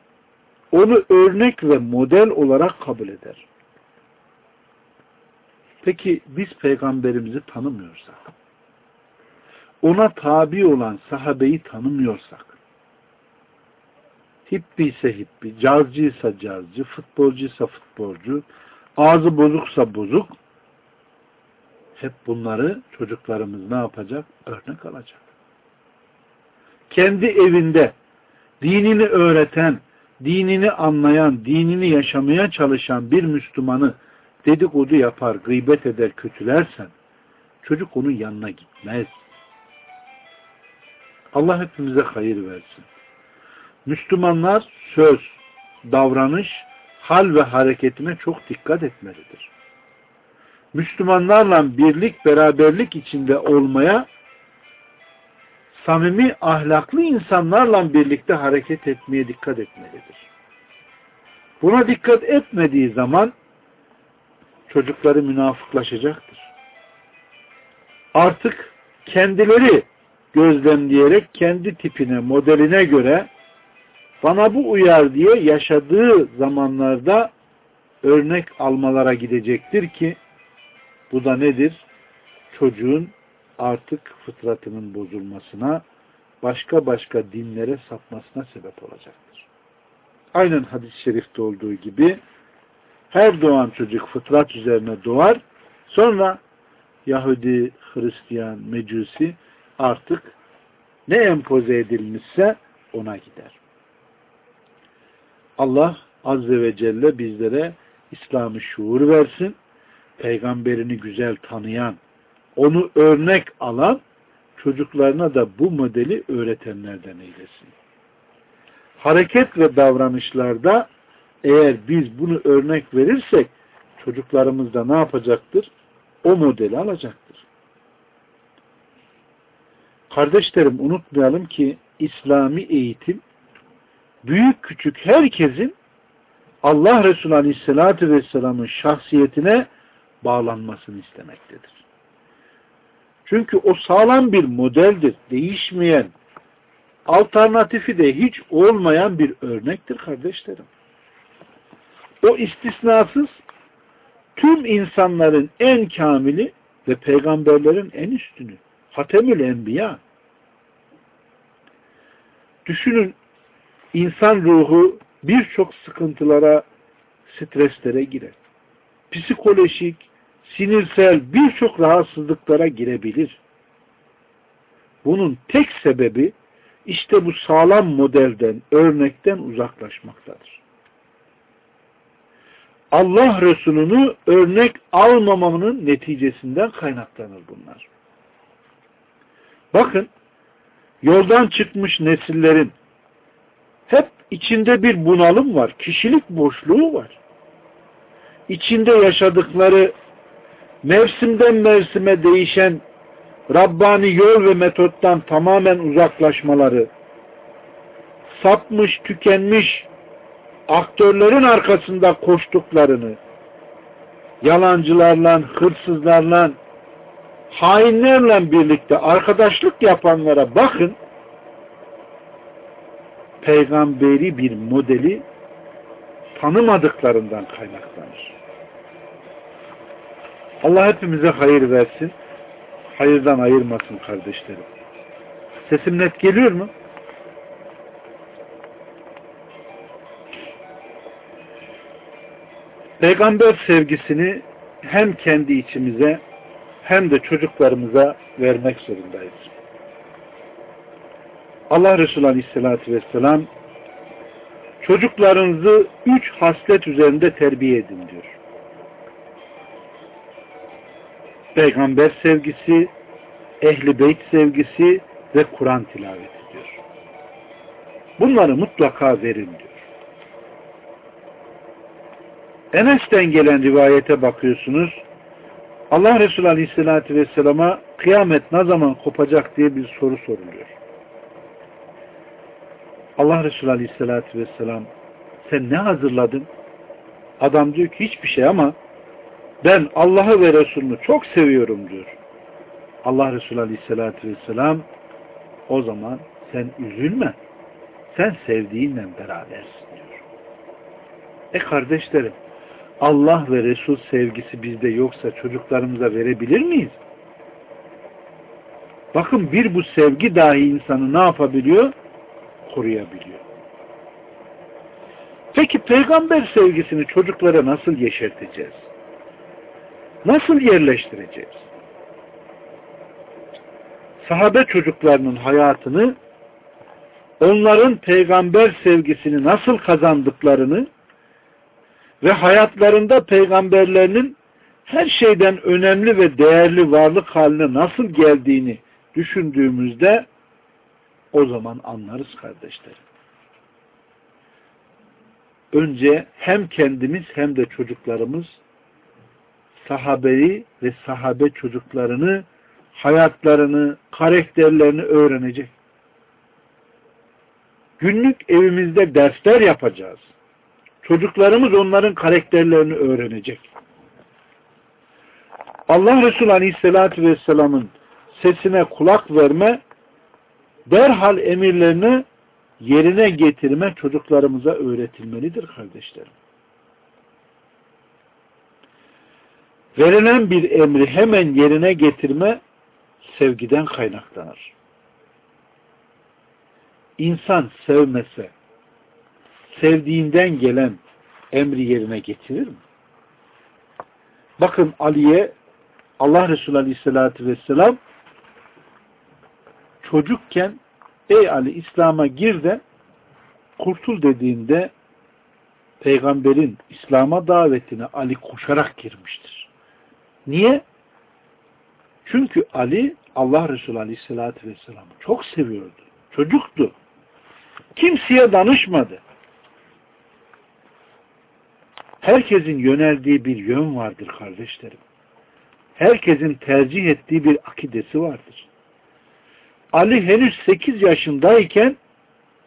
Onu örnek ve model olarak kabul eder. Peki biz peygamberimizi tanımıyorsak, ona tabi olan sahabeyi tanımıyorsak, hippi ise hippi, cazcıysa cazcı, futbolcuysa futbolcu, ağzı bozuksa bozuk, hep bunları çocuklarımız ne yapacak? Örnek alacak. Kendi evinde dinini öğreten, dinini anlayan, dinini yaşamaya çalışan bir Müslümanı dedikodu yapar, gıybet eder, kötülersen çocuk onun yanına gitmez. Allah hepimize hayır versin. Müslümanlar söz, davranış, hal ve hareketine çok dikkat etmelidir. Müslümanlarla birlik, beraberlik içinde olmaya, samimi, ahlaklı insanlarla birlikte hareket etmeye dikkat etmelidir. Buna dikkat etmediği zaman çocukları münafıklaşacaktır. Artık kendileri gözlemleyerek kendi tipine, modeline göre bana bu uyar diye yaşadığı zamanlarda örnek almalara gidecektir ki bu da nedir? Çocuğun artık fıtratının bozulmasına, başka başka dinlere sapmasına sebep olacaktır. Aynen hadis-i şerifte olduğu gibi her doğan çocuk fıtrat üzerine doğar. Sonra Yahudi, Hristiyan, Mecusi artık ne empoze edilmişse ona gider. Allah Azze ve Celle bizlere İslam'ı şuur versin. Peygamberini güzel tanıyan, onu örnek alan çocuklarına da bu modeli öğretenlerden eylesin. Hareket ve davranışlarda eğer biz bunu örnek verirsek çocuklarımız da ne yapacaktır? O modeli alacaktır. Kardeşlerim unutmayalım ki İslami eğitim büyük küçük herkesin Allah Resulü Aleyhisselatü Vesselam'ın şahsiyetine bağlanmasını istemektedir. Çünkü o sağlam bir modeldir. Değişmeyen, alternatifi de hiç olmayan bir örnektir kardeşlerim. O istisnasız tüm insanların en kamili ve peygamberlerin en üstünü. Hatemül Enbiya. Düşünün insan ruhu birçok sıkıntılara, streslere girer. Psikolojik, sinirsel birçok rahatsızlıklara girebilir. Bunun tek sebebi işte bu sağlam modelden, örnekten uzaklaşmaktadır. Allah Resulü'nü örnek almamanın neticesinden kaynaklanır bunlar. Bakın, yoldan çıkmış nesillerin hep içinde bir bunalım var, kişilik boşluğu var. İçinde yaşadıkları mevsimden mevsime değişen Rabbani yol ve metottan tamamen uzaklaşmaları, sapmış, tükenmiş aktörlerin arkasında koştuklarını, yalancılarla, hırsızlarla, hainlerle birlikte arkadaşlık yapanlara bakın, peygamberi bir modeli tanımadıklarından kaynaklanır. Allah hepimize hayır versin. Hayırdan ayırmasın kardeşlerim. Sesim net geliyor mu? Peygamber sevgisini hem kendi içimize hem de çocuklarımıza vermek zorundayız. Allah Resulü Aleyhisselatü Vesselam çocuklarınızı üç haslet üzerinde terbiye edin diyor. Peygamber sevgisi, ehli beyt sevgisi ve Kur'an tilaveti diyor. Bunları mutlaka verin diyor. Enes'ten gelen rivayete bakıyorsunuz. Allah Resulü Aleyhisselatü Vesselam'a kıyamet ne zaman kopacak diye bir soru soruluyor. Allah Resulü Aleyhisselatü Vesselam sen ne hazırladın? Adam diyor ki hiçbir şey ama ben Allah'ı ve Resulünü çok seviyorum diyor. Allah Resulü Aleyhisselatü Vesselam o zaman sen üzülme. Sen sevdiğinle berabersin diyor. E kardeşlerim Allah ve Resul sevgisi bizde yoksa çocuklarımıza verebilir miyiz? Bakın bir bu sevgi dahi insanı ne yapabiliyor? Koruyabiliyor. Peki peygamber sevgisini çocuklara nasıl yeşerteceğiz? Nasıl yerleştireceğiz? sahabe çocuklarının hayatını onların peygamber sevgisini nasıl kazandıklarını ve hayatlarında peygamberlerinin her şeyden önemli ve değerli varlık haline nasıl geldiğini düşündüğümüzde o zaman anlarız kardeşlerim. Önce hem kendimiz hem de çocuklarımız sahabeyi ve sahabe çocuklarını, hayatlarını, karakterlerini öğrenecek. Günlük evimizde dersler yapacağız. Çocuklarımız onların karakterlerini öğrenecek. Allah Resulü Aleyhisselatü Vesselam'ın sesine kulak verme, derhal emirlerini yerine getirme çocuklarımıza öğretilmelidir kardeşlerim. Verilen bir emri hemen yerine getirme sevgiden kaynaklanır. İnsan sevmese, sevdiğinden gelen emri yerine getirir mi? Bakın Ali'ye Allah Resulü Aleyhisselatü Vesselam çocukken ey Ali İslam'a gir de kurtul dediğinde peygamberin İslam'a davetine Ali koşarak girmiştir. Niye? Çünkü Ali Allah Resulü Aleyhisselatü Vesselam'ı çok seviyordu. Çocuktu. Kimseye danışmadı. Herkesin yöneldiği bir yön vardır kardeşlerim. Herkesin tercih ettiği bir akidesi vardır. Ali henüz 8 yaşındayken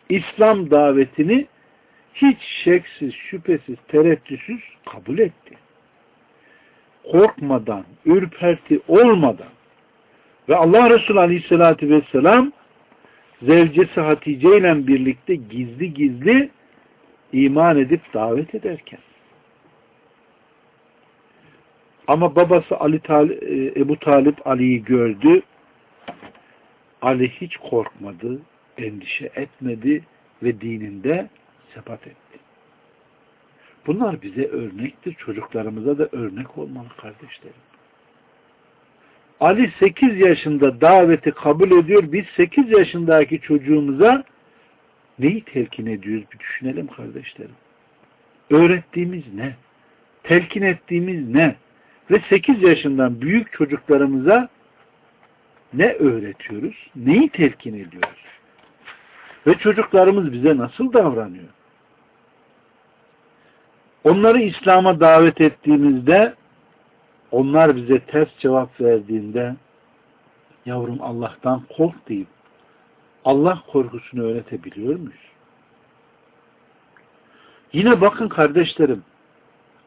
İslam davetini hiç şeksiz, şüphesiz, tereddütsüz kabul etti. Korkmadan, ürperti olmadan ve Allah Resulü Aleyhisselatü Vesselam zevcesi Hatice ile birlikte gizli gizli iman edip davet ederken ama babası Ali Talip, e, Ebu Talip Ali'yi gördü. Ali hiç korkmadı, endişe etmedi ve dininde sebat etti. Bunlar bize örnektir. Çocuklarımıza da örnek olmalı kardeşlerim. Ali 8 yaşında daveti kabul ediyor. Biz 8 yaşındaki çocuğumuza neyi telkin ediyoruz bir düşünelim kardeşlerim. Öğrettiğimiz ne? Telkin ettiğimiz ne? Ve 8 yaşından büyük çocuklarımıza ne öğretiyoruz? Neyi telkin ediyoruz? Ve çocuklarımız bize nasıl davranıyor? Onları İslam'a davet ettiğimizde onlar bize ters cevap verdiğinde yavrum Allah'tan kork deyip Allah korkusunu öğretebiliyor muyuz? Yine bakın kardeşlerim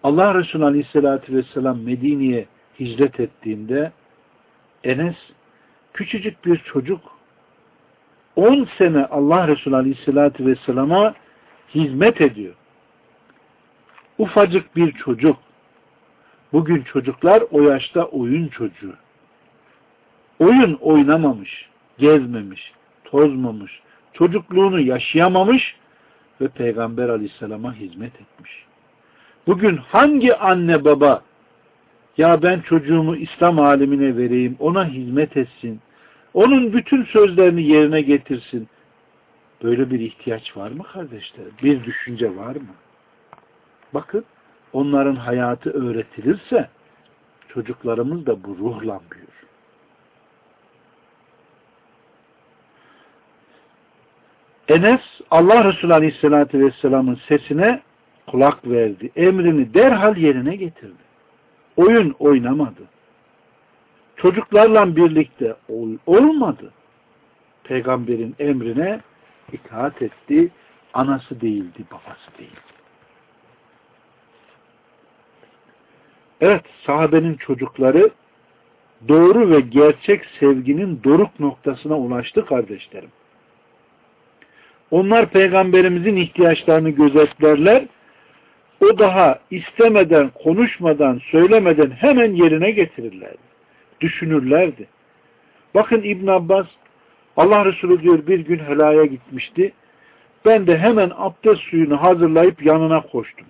Allah Resulü Aleyhisselatü Vesselam Medine'ye hicret ettiğinde Enes küçücük bir çocuk 10 sene Allah Resulü Aleyhisselatü Vesselam'a hizmet ediyor. Ufacık bir çocuk. Bugün çocuklar o yaşta oyun çocuğu. Oyun oynamamış, gezmemiş, tozmamış, çocukluğunu yaşayamamış ve Peygamber Aleyhisselam'a hizmet etmiş. Bugün hangi anne baba ya ben çocuğumu İslam alemine vereyim, ona hizmet etsin, onun bütün sözlerini yerine getirsin. Böyle bir ihtiyaç var mı kardeşlerim? Bir düşünce var mı? Bakın onların hayatı öğretilirse çocuklarımız da bu ruhla büyür. Enes Allah Resulü Aleyhisselatü Vesselam'ın sesine kulak verdi. Emrini derhal yerine getirdi. Oyun oynamadı. Çocuklarla birlikte ol, olmadı. Peygamberin emrine itaat etti. Anası değildi, babası değildi. Evet, sahabenin çocukları doğru ve gerçek sevginin doruk noktasına ulaştı kardeşlerim. Onlar peygamberimizin ihtiyaçlarını gözetlerler o daha istemeden, konuşmadan, söylemeden hemen yerine getirirlerdi. Düşünürlerdi. Bakın İbn Abbas Allah Resulü diyor bir gün helaya gitmişti. Ben de hemen abdest suyunu hazırlayıp yanına koştum.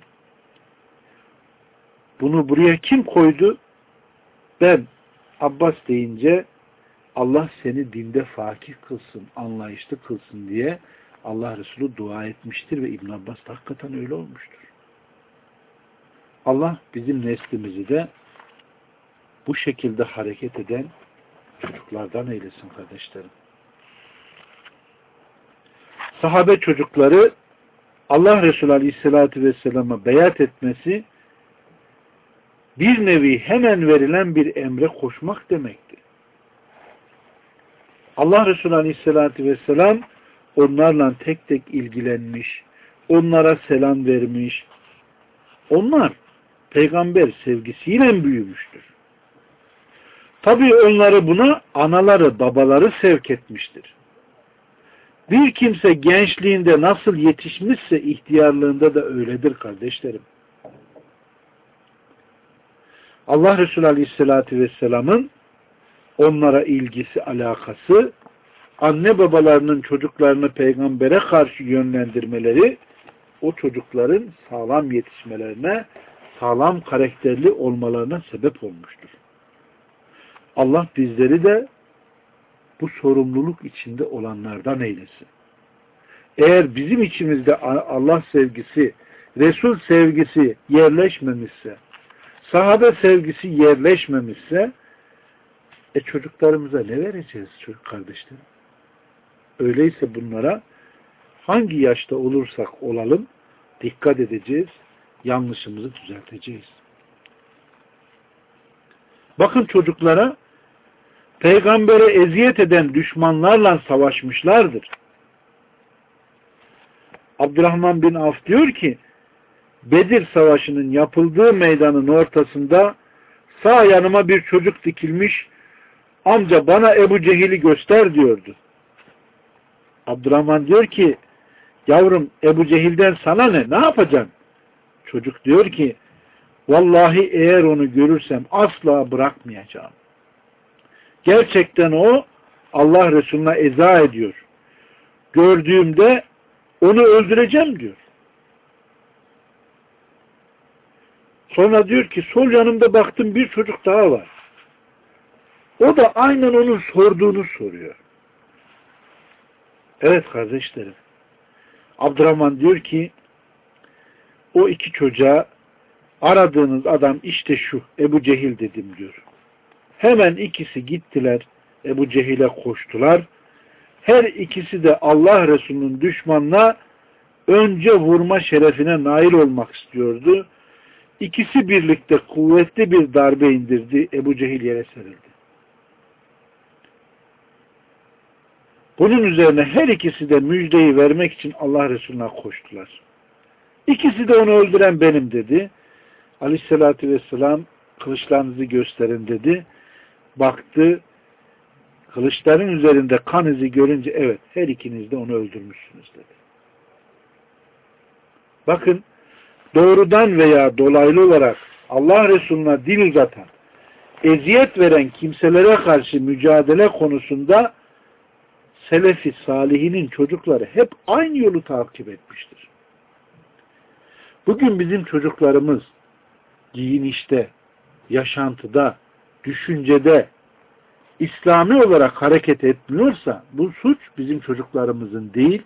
Bunu buraya kim koydu? Ben Abbas deyince Allah seni dinde fakih kılsın, anlayışlı kılsın diye Allah Resulü dua etmiştir ve İbn Abbas hakikaten öyle olmuştur. Allah bizim neslimizi de bu şekilde hareket eden çocuklardan eylesin kardeşlerim. Sahabe çocukları Allah Resulü Aleyhisselatü Vesselam'a beyat etmesi bir nevi hemen verilen bir emre koşmak demekti. Allah Resulü Aleyhisselatü Vesselam onlarla tek tek ilgilenmiş, onlara selam vermiş. Onlar peygamber sevgisiyle büyümüştür. Tabii onları buna anaları, babaları sevk etmiştir. Bir kimse gençliğinde nasıl yetişmişse ihtiyarlığında da öyledir kardeşlerim. Allah Resulü Aleyhisselatü Vesselam'ın onlara ilgisi, alakası, anne babalarının çocuklarını peygambere karşı yönlendirmeleri, o çocukların sağlam yetişmelerine, sağlam karakterli olmalarına sebep olmuştur. Allah bizleri de bu sorumluluk içinde olanlardan eylesin. Eğer bizim içimizde Allah sevgisi, Resul sevgisi yerleşmemişse, sahabe sevgisi yerleşmemişse, e çocuklarımıza ne vereceğiz çocuk kardeşlerim? Öyleyse bunlara hangi yaşta olursak olalım dikkat edeceğiz, yanlışımızı düzelteceğiz. Bakın çocuklara peygambere eziyet eden düşmanlarla savaşmışlardır. Abdurrahman bin Af diyor ki Bedir Savaşı'nın yapıldığı meydanın ortasında sağ yanıma bir çocuk dikilmiş amca bana Ebu Cehil'i göster diyordu. Abdurrahman diyor ki yavrum Ebu Cehil'den sana ne? Ne yapacaksın? Çocuk diyor ki vallahi eğer onu görürsem asla bırakmayacağım. Gerçekten o Allah Resulüne eza ediyor. Gördüğümde onu öldüreceğim diyor. Sonra diyor ki sol yanımda baktım bir çocuk daha var. O da aynen onun sorduğunu soruyor. Evet kardeşlerim. Abdurrahman diyor ki o iki çocuğa aradığınız adam işte şu Ebu Cehil dedim diyor. Hemen ikisi gittiler Ebu Cehil'e koştular. Her ikisi de Allah Resulü'nün düşmanına önce vurma şerefine nail olmak istiyordu. İkisi birlikte kuvvetli bir darbe indirdi. Ebu Cehil yere serildi. Bunun üzerine her ikisi de müjdeyi vermek için Allah Resulüne koştular. İkisi de onu öldüren benim dedi. Aleyhissalatü vesselam kılıçlarınızı gösterin dedi. Baktı kılıçların üzerinde kan izi görünce evet her ikiniz de onu öldürmüşsünüz dedi. Bakın doğrudan veya dolaylı olarak Allah Resulüne dil uzatan, eziyet veren kimselere karşı mücadele konusunda Selefi Salihinin çocukları hep aynı yolu takip etmiştir. Bugün bizim çocuklarımız giyinişte, yaşantıda, düşüncede İslami olarak hareket etmiyorsa bu suç bizim çocuklarımızın değil,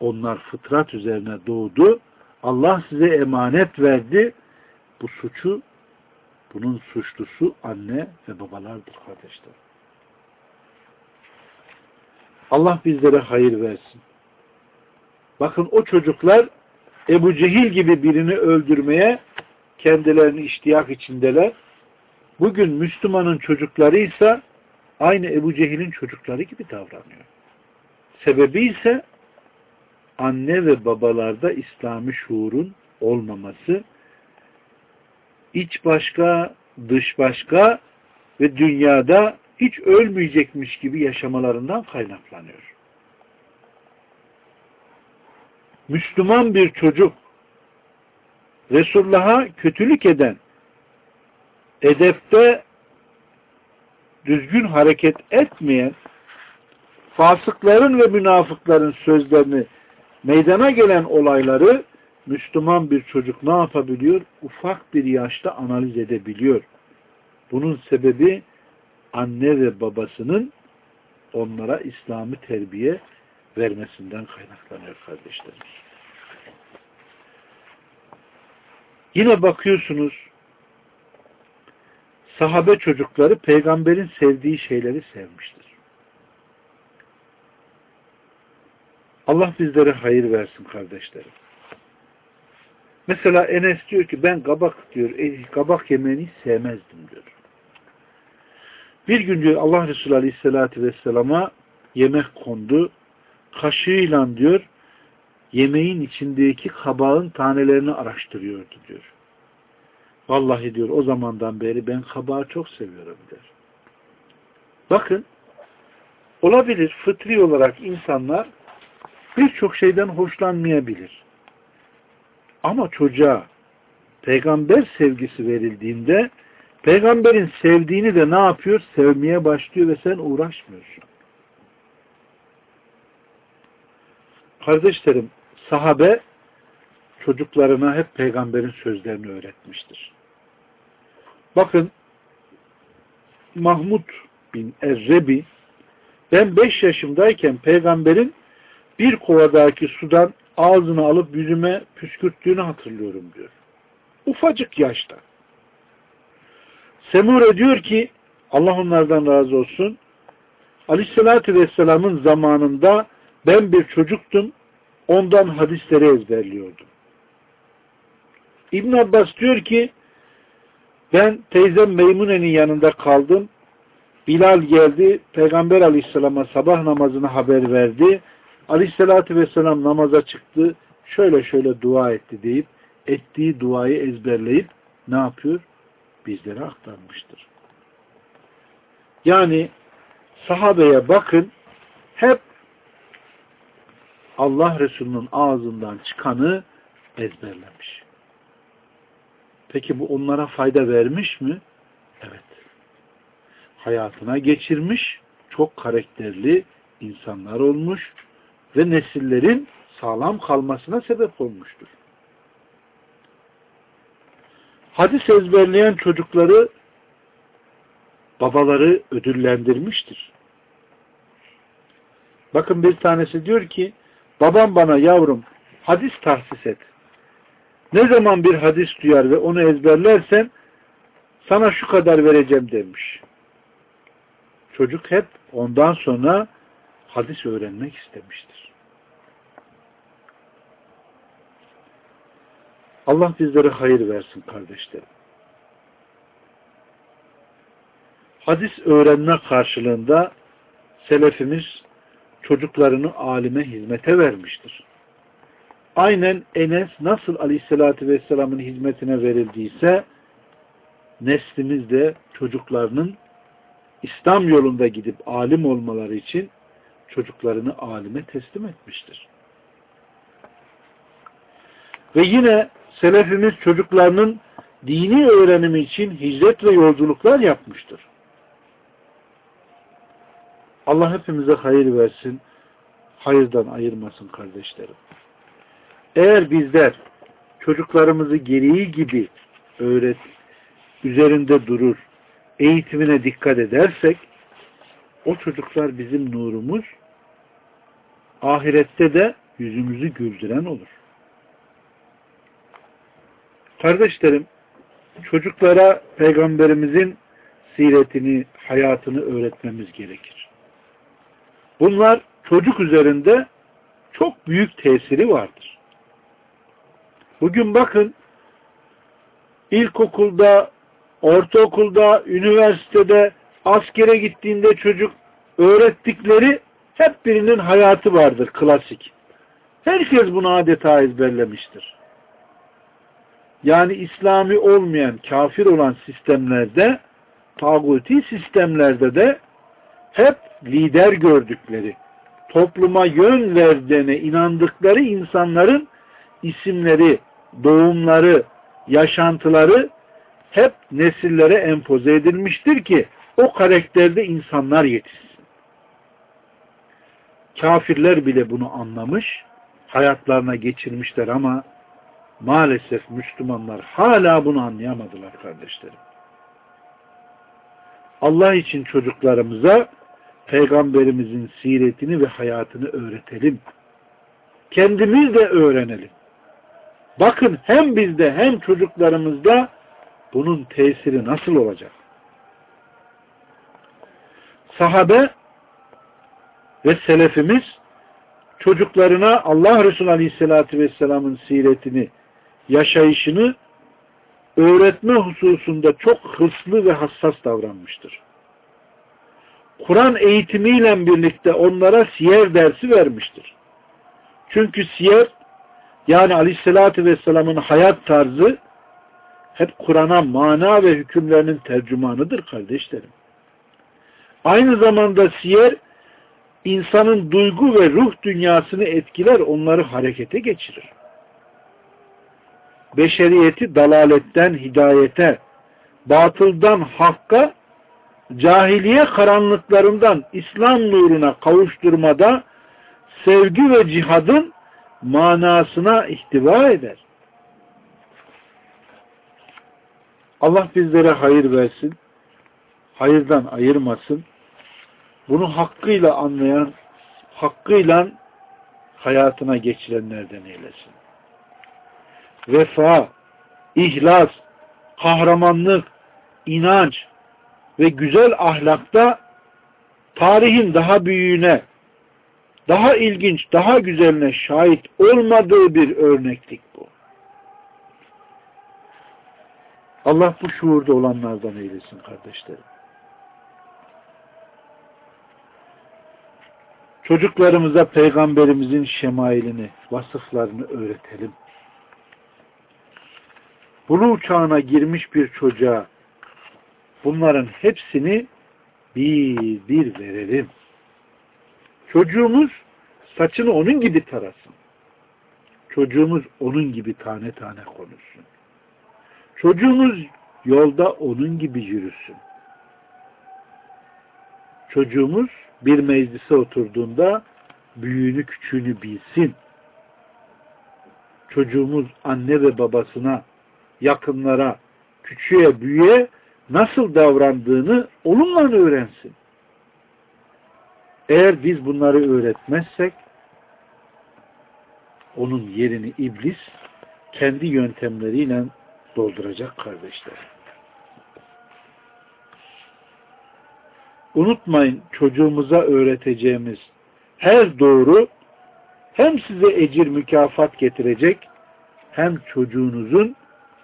onlar fıtrat üzerine doğdu. Allah size emanet verdi. Bu suçu, bunun suçlusu anne ve babalardır kardeşler. Allah bizlere hayır versin. Bakın o çocuklar Ebu Cehil gibi birini öldürmeye kendilerini iştiyak içindeler. Bugün Müslümanın çocukları ise aynı Ebu Cehil'in çocukları gibi davranıyor. Sebebi ise anne ve babalarda İslami şuurun olmaması, iç başka, dış başka ve dünyada hiç ölmeyecekmiş gibi yaşamalarından kaynaklanıyor. Müslüman bir çocuk Resulullah'a kötülük eden edepte düzgün hareket etmeyen fasıkların ve münafıkların sözlerini meydana gelen olayları Müslüman bir çocuk ne yapabiliyor? Ufak bir yaşta analiz edebiliyor. Bunun sebebi anne ve babasının onlara İslam'ı terbiye vermesinden kaynaklanıyor kardeşlerim. Yine bakıyorsunuz sahabe çocukları peygamberin sevdiği şeyleri sevmiştir. Allah bizlere hayır versin kardeşlerim. Mesela Enes diyor ki ben kabak diyor, e, kabak yemeğini sevmezdim diyor. Bir gün diyor Allah Resulü Aleyhisselatü Vesselam'a yemek kondu. Kaşığıyla diyor yemeğin içindeki kabağın tanelerini araştırıyordu diyor. Vallahi diyor o zamandan beri ben kabağı çok seviyorum diyor. Bakın olabilir fıtri olarak insanlar birçok şeyden hoşlanmayabilir. Ama çocuğa peygamber sevgisi verildiğinde peygamberin sevdiğini de ne yapıyor? Sevmeye başlıyor ve sen uğraşmıyorsun. Kardeşlerim, sahabe çocuklarına hep peygamberin sözlerini öğretmiştir. Bakın Mahmud bin Errebi ben 5 yaşımdayken peygamberin bir kovadaki sudan ağzını alıp yüzüme püskürttüğünü hatırlıyorum diyor. Ufacık yaşta. Semure diyor ki Allah onlardan razı olsun Aleyhisselatü Vesselam'ın zamanında ben bir çocuktum ondan hadisleri ezberliyordum. İbn Abbas diyor ki ben teyzem Meymune'nin yanında kaldım. Bilal geldi. Peygamber aleyhisselama sabah namazını haber verdi. Aleyhisselatü vesselam namaza çıktı. Şöyle şöyle dua etti deyip ettiği duayı ezberleyip ne yapıyor? Bizlere aktarmıştır. Yani sahabeye bakın hep Allah Resulü'nün ağzından çıkanı ezberlemiş. Peki bu onlara fayda vermiş mi? Evet. Hayatına geçirmiş, çok karakterli insanlar olmuş ve nesillerin sağlam kalmasına sebep olmuştur. Hadis ezberleyen çocukları babaları ödüllendirmiştir. Bakın bir tanesi diyor ki babam bana yavrum hadis tahsis et. Ne zaman bir hadis duyar ve onu ezberlersen sana şu kadar vereceğim demiş. Çocuk hep ondan sonra hadis öğrenmek istemiştir. Allah bizlere hayır versin kardeşlerim. Hadis öğrenme karşılığında selefimiz çocuklarını alime hizmete vermiştir aynen Enes nasıl aleyhissalatü vesselamın hizmetine verildiyse neslimiz de çocuklarının İslam yolunda gidip alim olmaları için çocuklarını alime teslim etmiştir. Ve yine selefimiz çocuklarının dini öğrenimi için hicret ve yolculuklar yapmıştır. Allah hepimize hayır versin, hayırdan ayırmasın kardeşlerim. Eğer bizler çocuklarımızı gereği gibi öğret, üzerinde durur, eğitimine dikkat edersek o çocuklar bizim nurumuz ahirette de yüzümüzü güldüren olur. Kardeşlerim, çocuklara peygamberimizin siretini, hayatını öğretmemiz gerekir. Bunlar çocuk üzerinde çok büyük tesiri vardır. Bugün bakın ilkokulda, ortaokulda, üniversitede, askere gittiğinde çocuk öğrettikleri hep birinin hayatı vardır klasik. Herkes bunu adeta ezberlemiştir. Yani İslami olmayan, kafir olan sistemlerde, tağuti sistemlerde de hep lider gördükleri, topluma yön verdiğine inandıkları insanların isimleri, doğumları, yaşantıları hep nesillere empoze edilmiştir ki o karakterde insanlar yetişsin. Kafirler bile bunu anlamış, hayatlarına geçirmişler ama maalesef Müslümanlar hala bunu anlayamadılar kardeşlerim. Allah için çocuklarımıza Peygamberimizin siretini ve hayatını öğretelim. Kendimiz de öğrenelim. Bakın hem bizde hem çocuklarımızda bunun tesiri nasıl olacak? Sahabe ve selefimiz çocuklarına Allah Resulü Aleyhisselatü Vesselam'ın siretini, yaşayışını öğretme hususunda çok hırslı ve hassas davranmıştır. Kur'an eğitimiyle birlikte onlara siyer dersi vermiştir. Çünkü siyer yani Aleyhisselatü Vesselam'ın hayat tarzı hep Kur'an'a mana ve hükümlerinin tercümanıdır kardeşlerim. Aynı zamanda siyer insanın duygu ve ruh dünyasını etkiler, onları harekete geçirir. Beşeriyeti dalaletten hidayete, batıldan hakka, cahiliye karanlıklarından İslam nuruna kavuşturmada sevgi ve cihadın manasına ihtiva eder. Allah bizlere hayır versin, hayırdan ayırmasın, bunu hakkıyla anlayan, hakkıyla hayatına geçirenlerden eylesin. Vefa, ihlas, kahramanlık, inanç ve güzel ahlakta tarihin daha büyüğüne, daha ilginç, daha güzeline şahit olmadığı bir örneklik bu. Allah bu şuurda olanlardan eylesin kardeşlerim. Çocuklarımıza peygamberimizin şemailini, vasıflarını öğretelim. Bulu çağına girmiş bir çocuğa bunların hepsini bir bir verelim. Çocuğumuz saçını onun gibi tarasın. Çocuğumuz onun gibi tane tane konuşsun. Çocuğumuz yolda onun gibi yürüsün. Çocuğumuz bir meclise oturduğunda büyüğünü küçüğünü bilsin. Çocuğumuz anne ve babasına, yakınlara, küçüğe, büyüğe nasıl davrandığını onunla öğrensin. Eğer biz bunları öğretmezsek onun yerini iblis kendi yöntemleriyle dolduracak kardeşler. unutmayın çocuğumuza öğreteceğimiz her doğru hem size ecir mükafat getirecek hem çocuğunuzun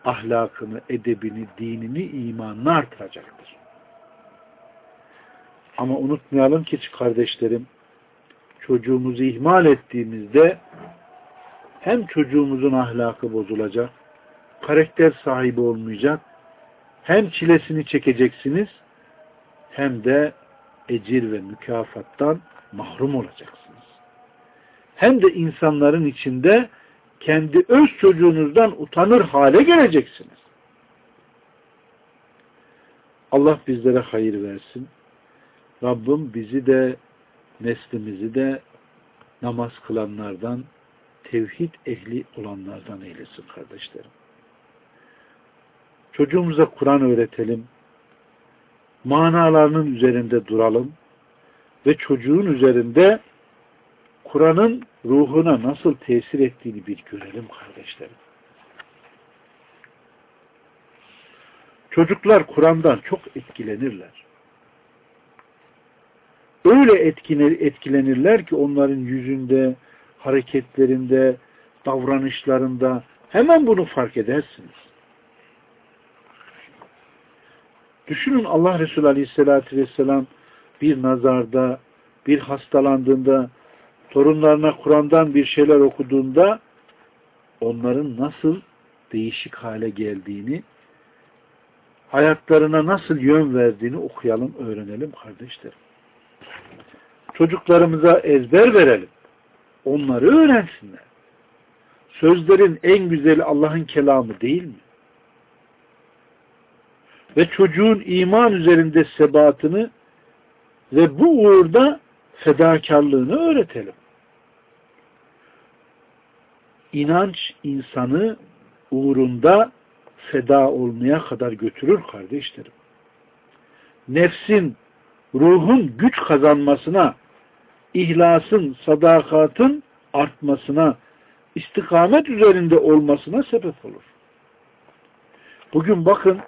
ahlakını, edebini, dinini, imanını artıracaktır. Ama unutmayalım ki kardeşlerim, çocuğumuzu ihmal ettiğimizde hem çocuğumuzun ahlakı bozulacak, karakter sahibi olmayacak, hem çilesini çekeceksiniz, hem de ecir ve mükafattan mahrum olacaksınız. Hem de insanların içinde kendi öz çocuğunuzdan utanır hale geleceksiniz. Allah bizlere hayır versin. Rabbim bizi de neslimizi de namaz kılanlardan, tevhid ehli olanlardan eylesin kardeşlerim. Çocuğumuza Kur'an öğretelim, manalarının üzerinde duralım ve çocuğun üzerinde Kur'an'ın ruhuna nasıl tesir ettiğini bir görelim kardeşlerim. Çocuklar Kur'an'dan çok etkilenirler. Öyle etkilenirler ki onların yüzünde, hareketlerinde, davranışlarında hemen bunu fark edersiniz. Düşünün Allah Resulü Aleyhisselatü Vesselam bir nazarda, bir hastalandığında, torunlarına Kur'an'dan bir şeyler okuduğunda onların nasıl değişik hale geldiğini, hayatlarına nasıl yön verdiğini okuyalım, öğrenelim kardeşlerim. Çocuklarımıza ezber verelim. Onları öğrensinler. Sözlerin en güzeli Allah'ın kelamı değil mi? ve çocuğun iman üzerinde sebatını ve bu uğurda fedakarlığını öğretelim. İnanç insanı uğrunda feda olmaya kadar götürür kardeşlerim. nefsin, ruhun güç kazanmasına, ihlasın, sadakatın artmasına, istikamet üzerinde olmasına sebep olur. Bugün bakın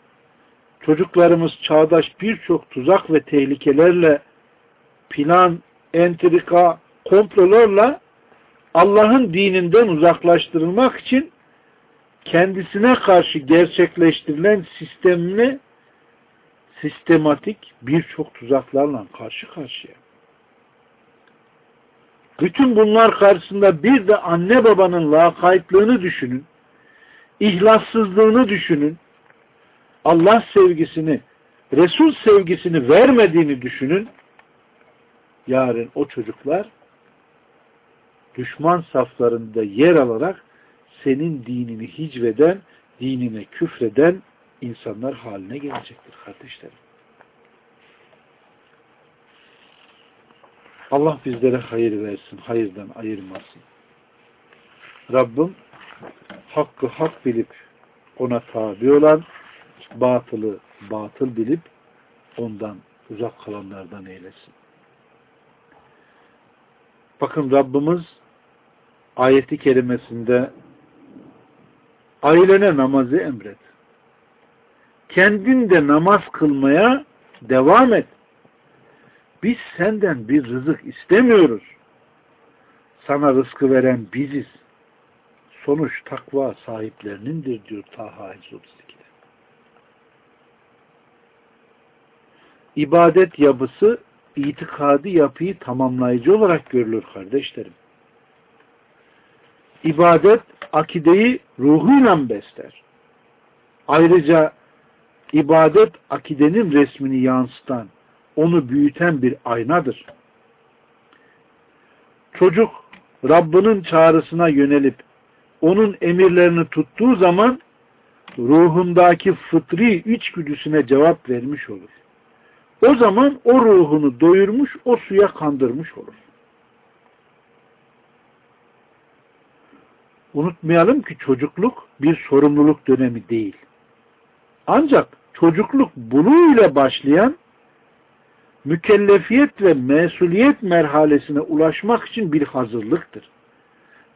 çocuklarımız çağdaş birçok tuzak ve tehlikelerle plan, entrika, komplolarla Allah'ın dininden uzaklaştırılmak için kendisine karşı gerçekleştirilen sistemli sistematik birçok tuzaklarla karşı karşıya. Bütün bunlar karşısında bir de anne babanın lakaytlığını düşünün. İhlassızlığını düşünün. Allah sevgisini, Resul sevgisini vermediğini düşünün. Yarın o çocuklar düşman saflarında yer alarak senin dinini hicveden, dinine küfreden insanlar haline gelecektir kardeşlerim. Allah bizlere hayır versin, hayırdan ayırmasın. Rabbim hakkı hak bilip ona tabi olan, batılı batıl bilip ondan uzak kalanlardan eylesin. Bakın Rabbimiz ayeti kerimesinde ailene namazı emret. Kendin de namaz kılmaya devam et. Biz senden bir rızık istemiyoruz. Sana rızkı veren biziz. Sonuç takva sahiplerinindir diyor Taha 132'de. İbadet yapısı itikadi yapıyı tamamlayıcı olarak görülür kardeşlerim. İbadet akideyi ruhuyla besler. Ayrıca ibadet akidenin resmini yansıtan, onu büyüten bir aynadır. Çocuk Rabbinin çağrısına yönelip onun emirlerini tuttuğu zaman ruhundaki fıtri içgüdüsüne cevap vermiş olur. O zaman o ruhunu doyurmuş, o suya kandırmış olur. Unutmayalım ki çocukluk bir sorumluluk dönemi değil. Ancak çocukluk buluğuyla başlayan mükellefiyet ve mesuliyet merhalesine ulaşmak için bir hazırlıktır.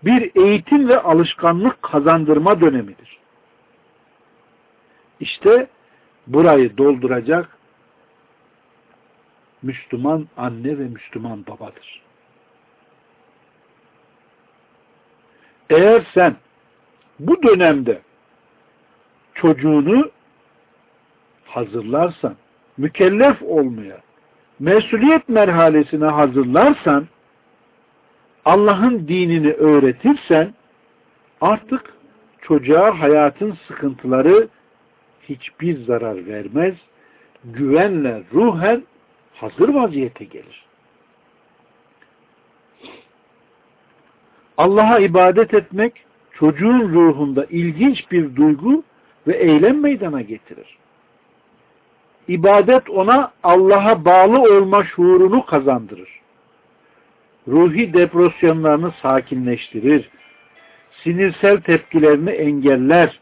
Bir eğitim ve alışkanlık kazandırma dönemidir. İşte burayı dolduracak Müslüman anne ve Müslüman babadır. Eğer sen bu dönemde çocuğunu hazırlarsan, mükellef olmaya, mesuliyet merhalesine hazırlarsan, Allah'ın dinini öğretirsen, artık çocuğa hayatın sıkıntıları hiçbir zarar vermez, güvenle, ruhen hazır vaziyete gelir. Allah'a ibadet etmek çocuğun ruhunda ilginç bir duygu ve eylem meydana getirir. İbadet ona Allah'a bağlı olma şuurunu kazandırır. Ruhi depresyonlarını sakinleştirir. Sinirsel tepkilerini engeller.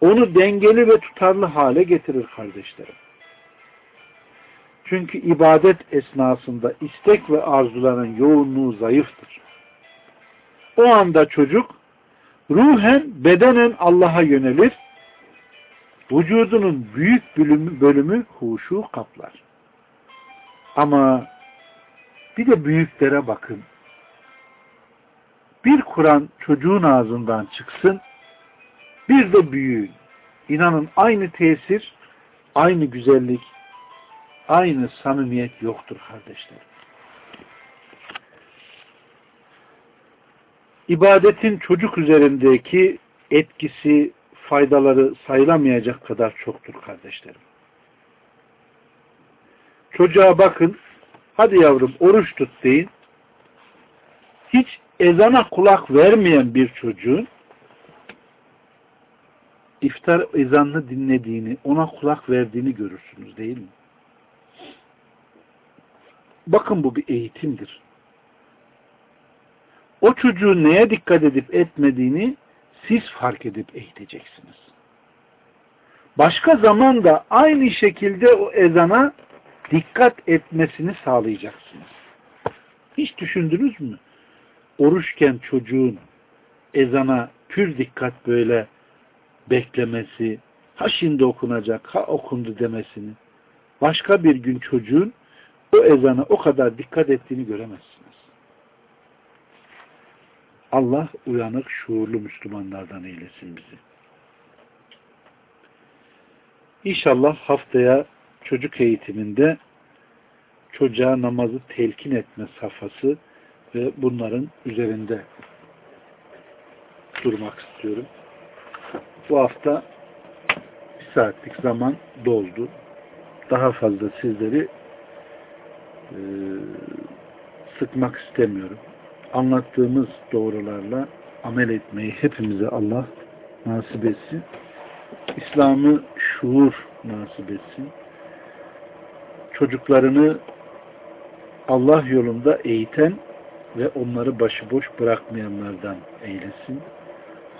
Onu dengeli ve tutarlı hale getirir kardeşlerim. Çünkü ibadet esnasında istek ve arzuların yoğunluğu zayıftır. O anda çocuk ruhen, bedenen Allah'a yönelir. Vücudunun büyük bölümü, bölümü huşu kaplar. Ama bir de büyüklere bakın. Bir Kur'an çocuğun ağzından çıksın, bir de büyüğün. İnanın aynı tesir, aynı güzellik, aynı samimiyet yoktur kardeşlerim. İbadetin çocuk üzerindeki etkisi, faydaları sayılamayacak kadar çoktur kardeşlerim. Çocuğa bakın, hadi yavrum oruç tut deyin. Hiç ezana kulak vermeyen bir çocuğun iftar ezanını dinlediğini, ona kulak verdiğini görürsünüz değil mi? Bakın bu bir eğitimdir. O çocuğun neye dikkat edip etmediğini siz fark edip eğiteceksiniz. Başka zaman da aynı şekilde o ezana dikkat etmesini sağlayacaksınız. Hiç düşündünüz mü? Oruçken çocuğun ezana pür dikkat böyle beklemesi, ha şimdi okunacak, ha okundu demesini. Başka bir gün çocuğun o ezana o kadar dikkat ettiğini göremezsiniz. Allah uyanık, şuurlu Müslümanlardan eylesin bizi. İnşallah haftaya çocuk eğitiminde çocuğa namazı telkin etme safhası ve bunların üzerinde durmak istiyorum. Bu hafta bir saatlik zaman doldu. Daha fazla sizleri e, sıkmak istemiyorum. Anlattığımız doğrularla amel etmeyi hepimize Allah nasip etsin. İslam'ı şuur nasip etsin. Çocuklarını Allah yolunda eğiten ve onları başıboş bırakmayanlardan eylesin.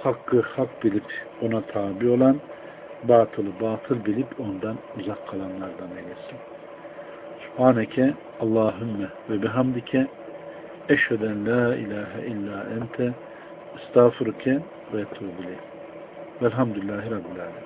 Hakkı hak bilip ona tabi olan, batılı batıl bilip ondan uzak kalanlardan eylesin. Subhaneke Allahümme ve bihamdike eşheden la ilahe illa ente estağfurke ve etubu Velhamdülillahi Rabbil Alemin.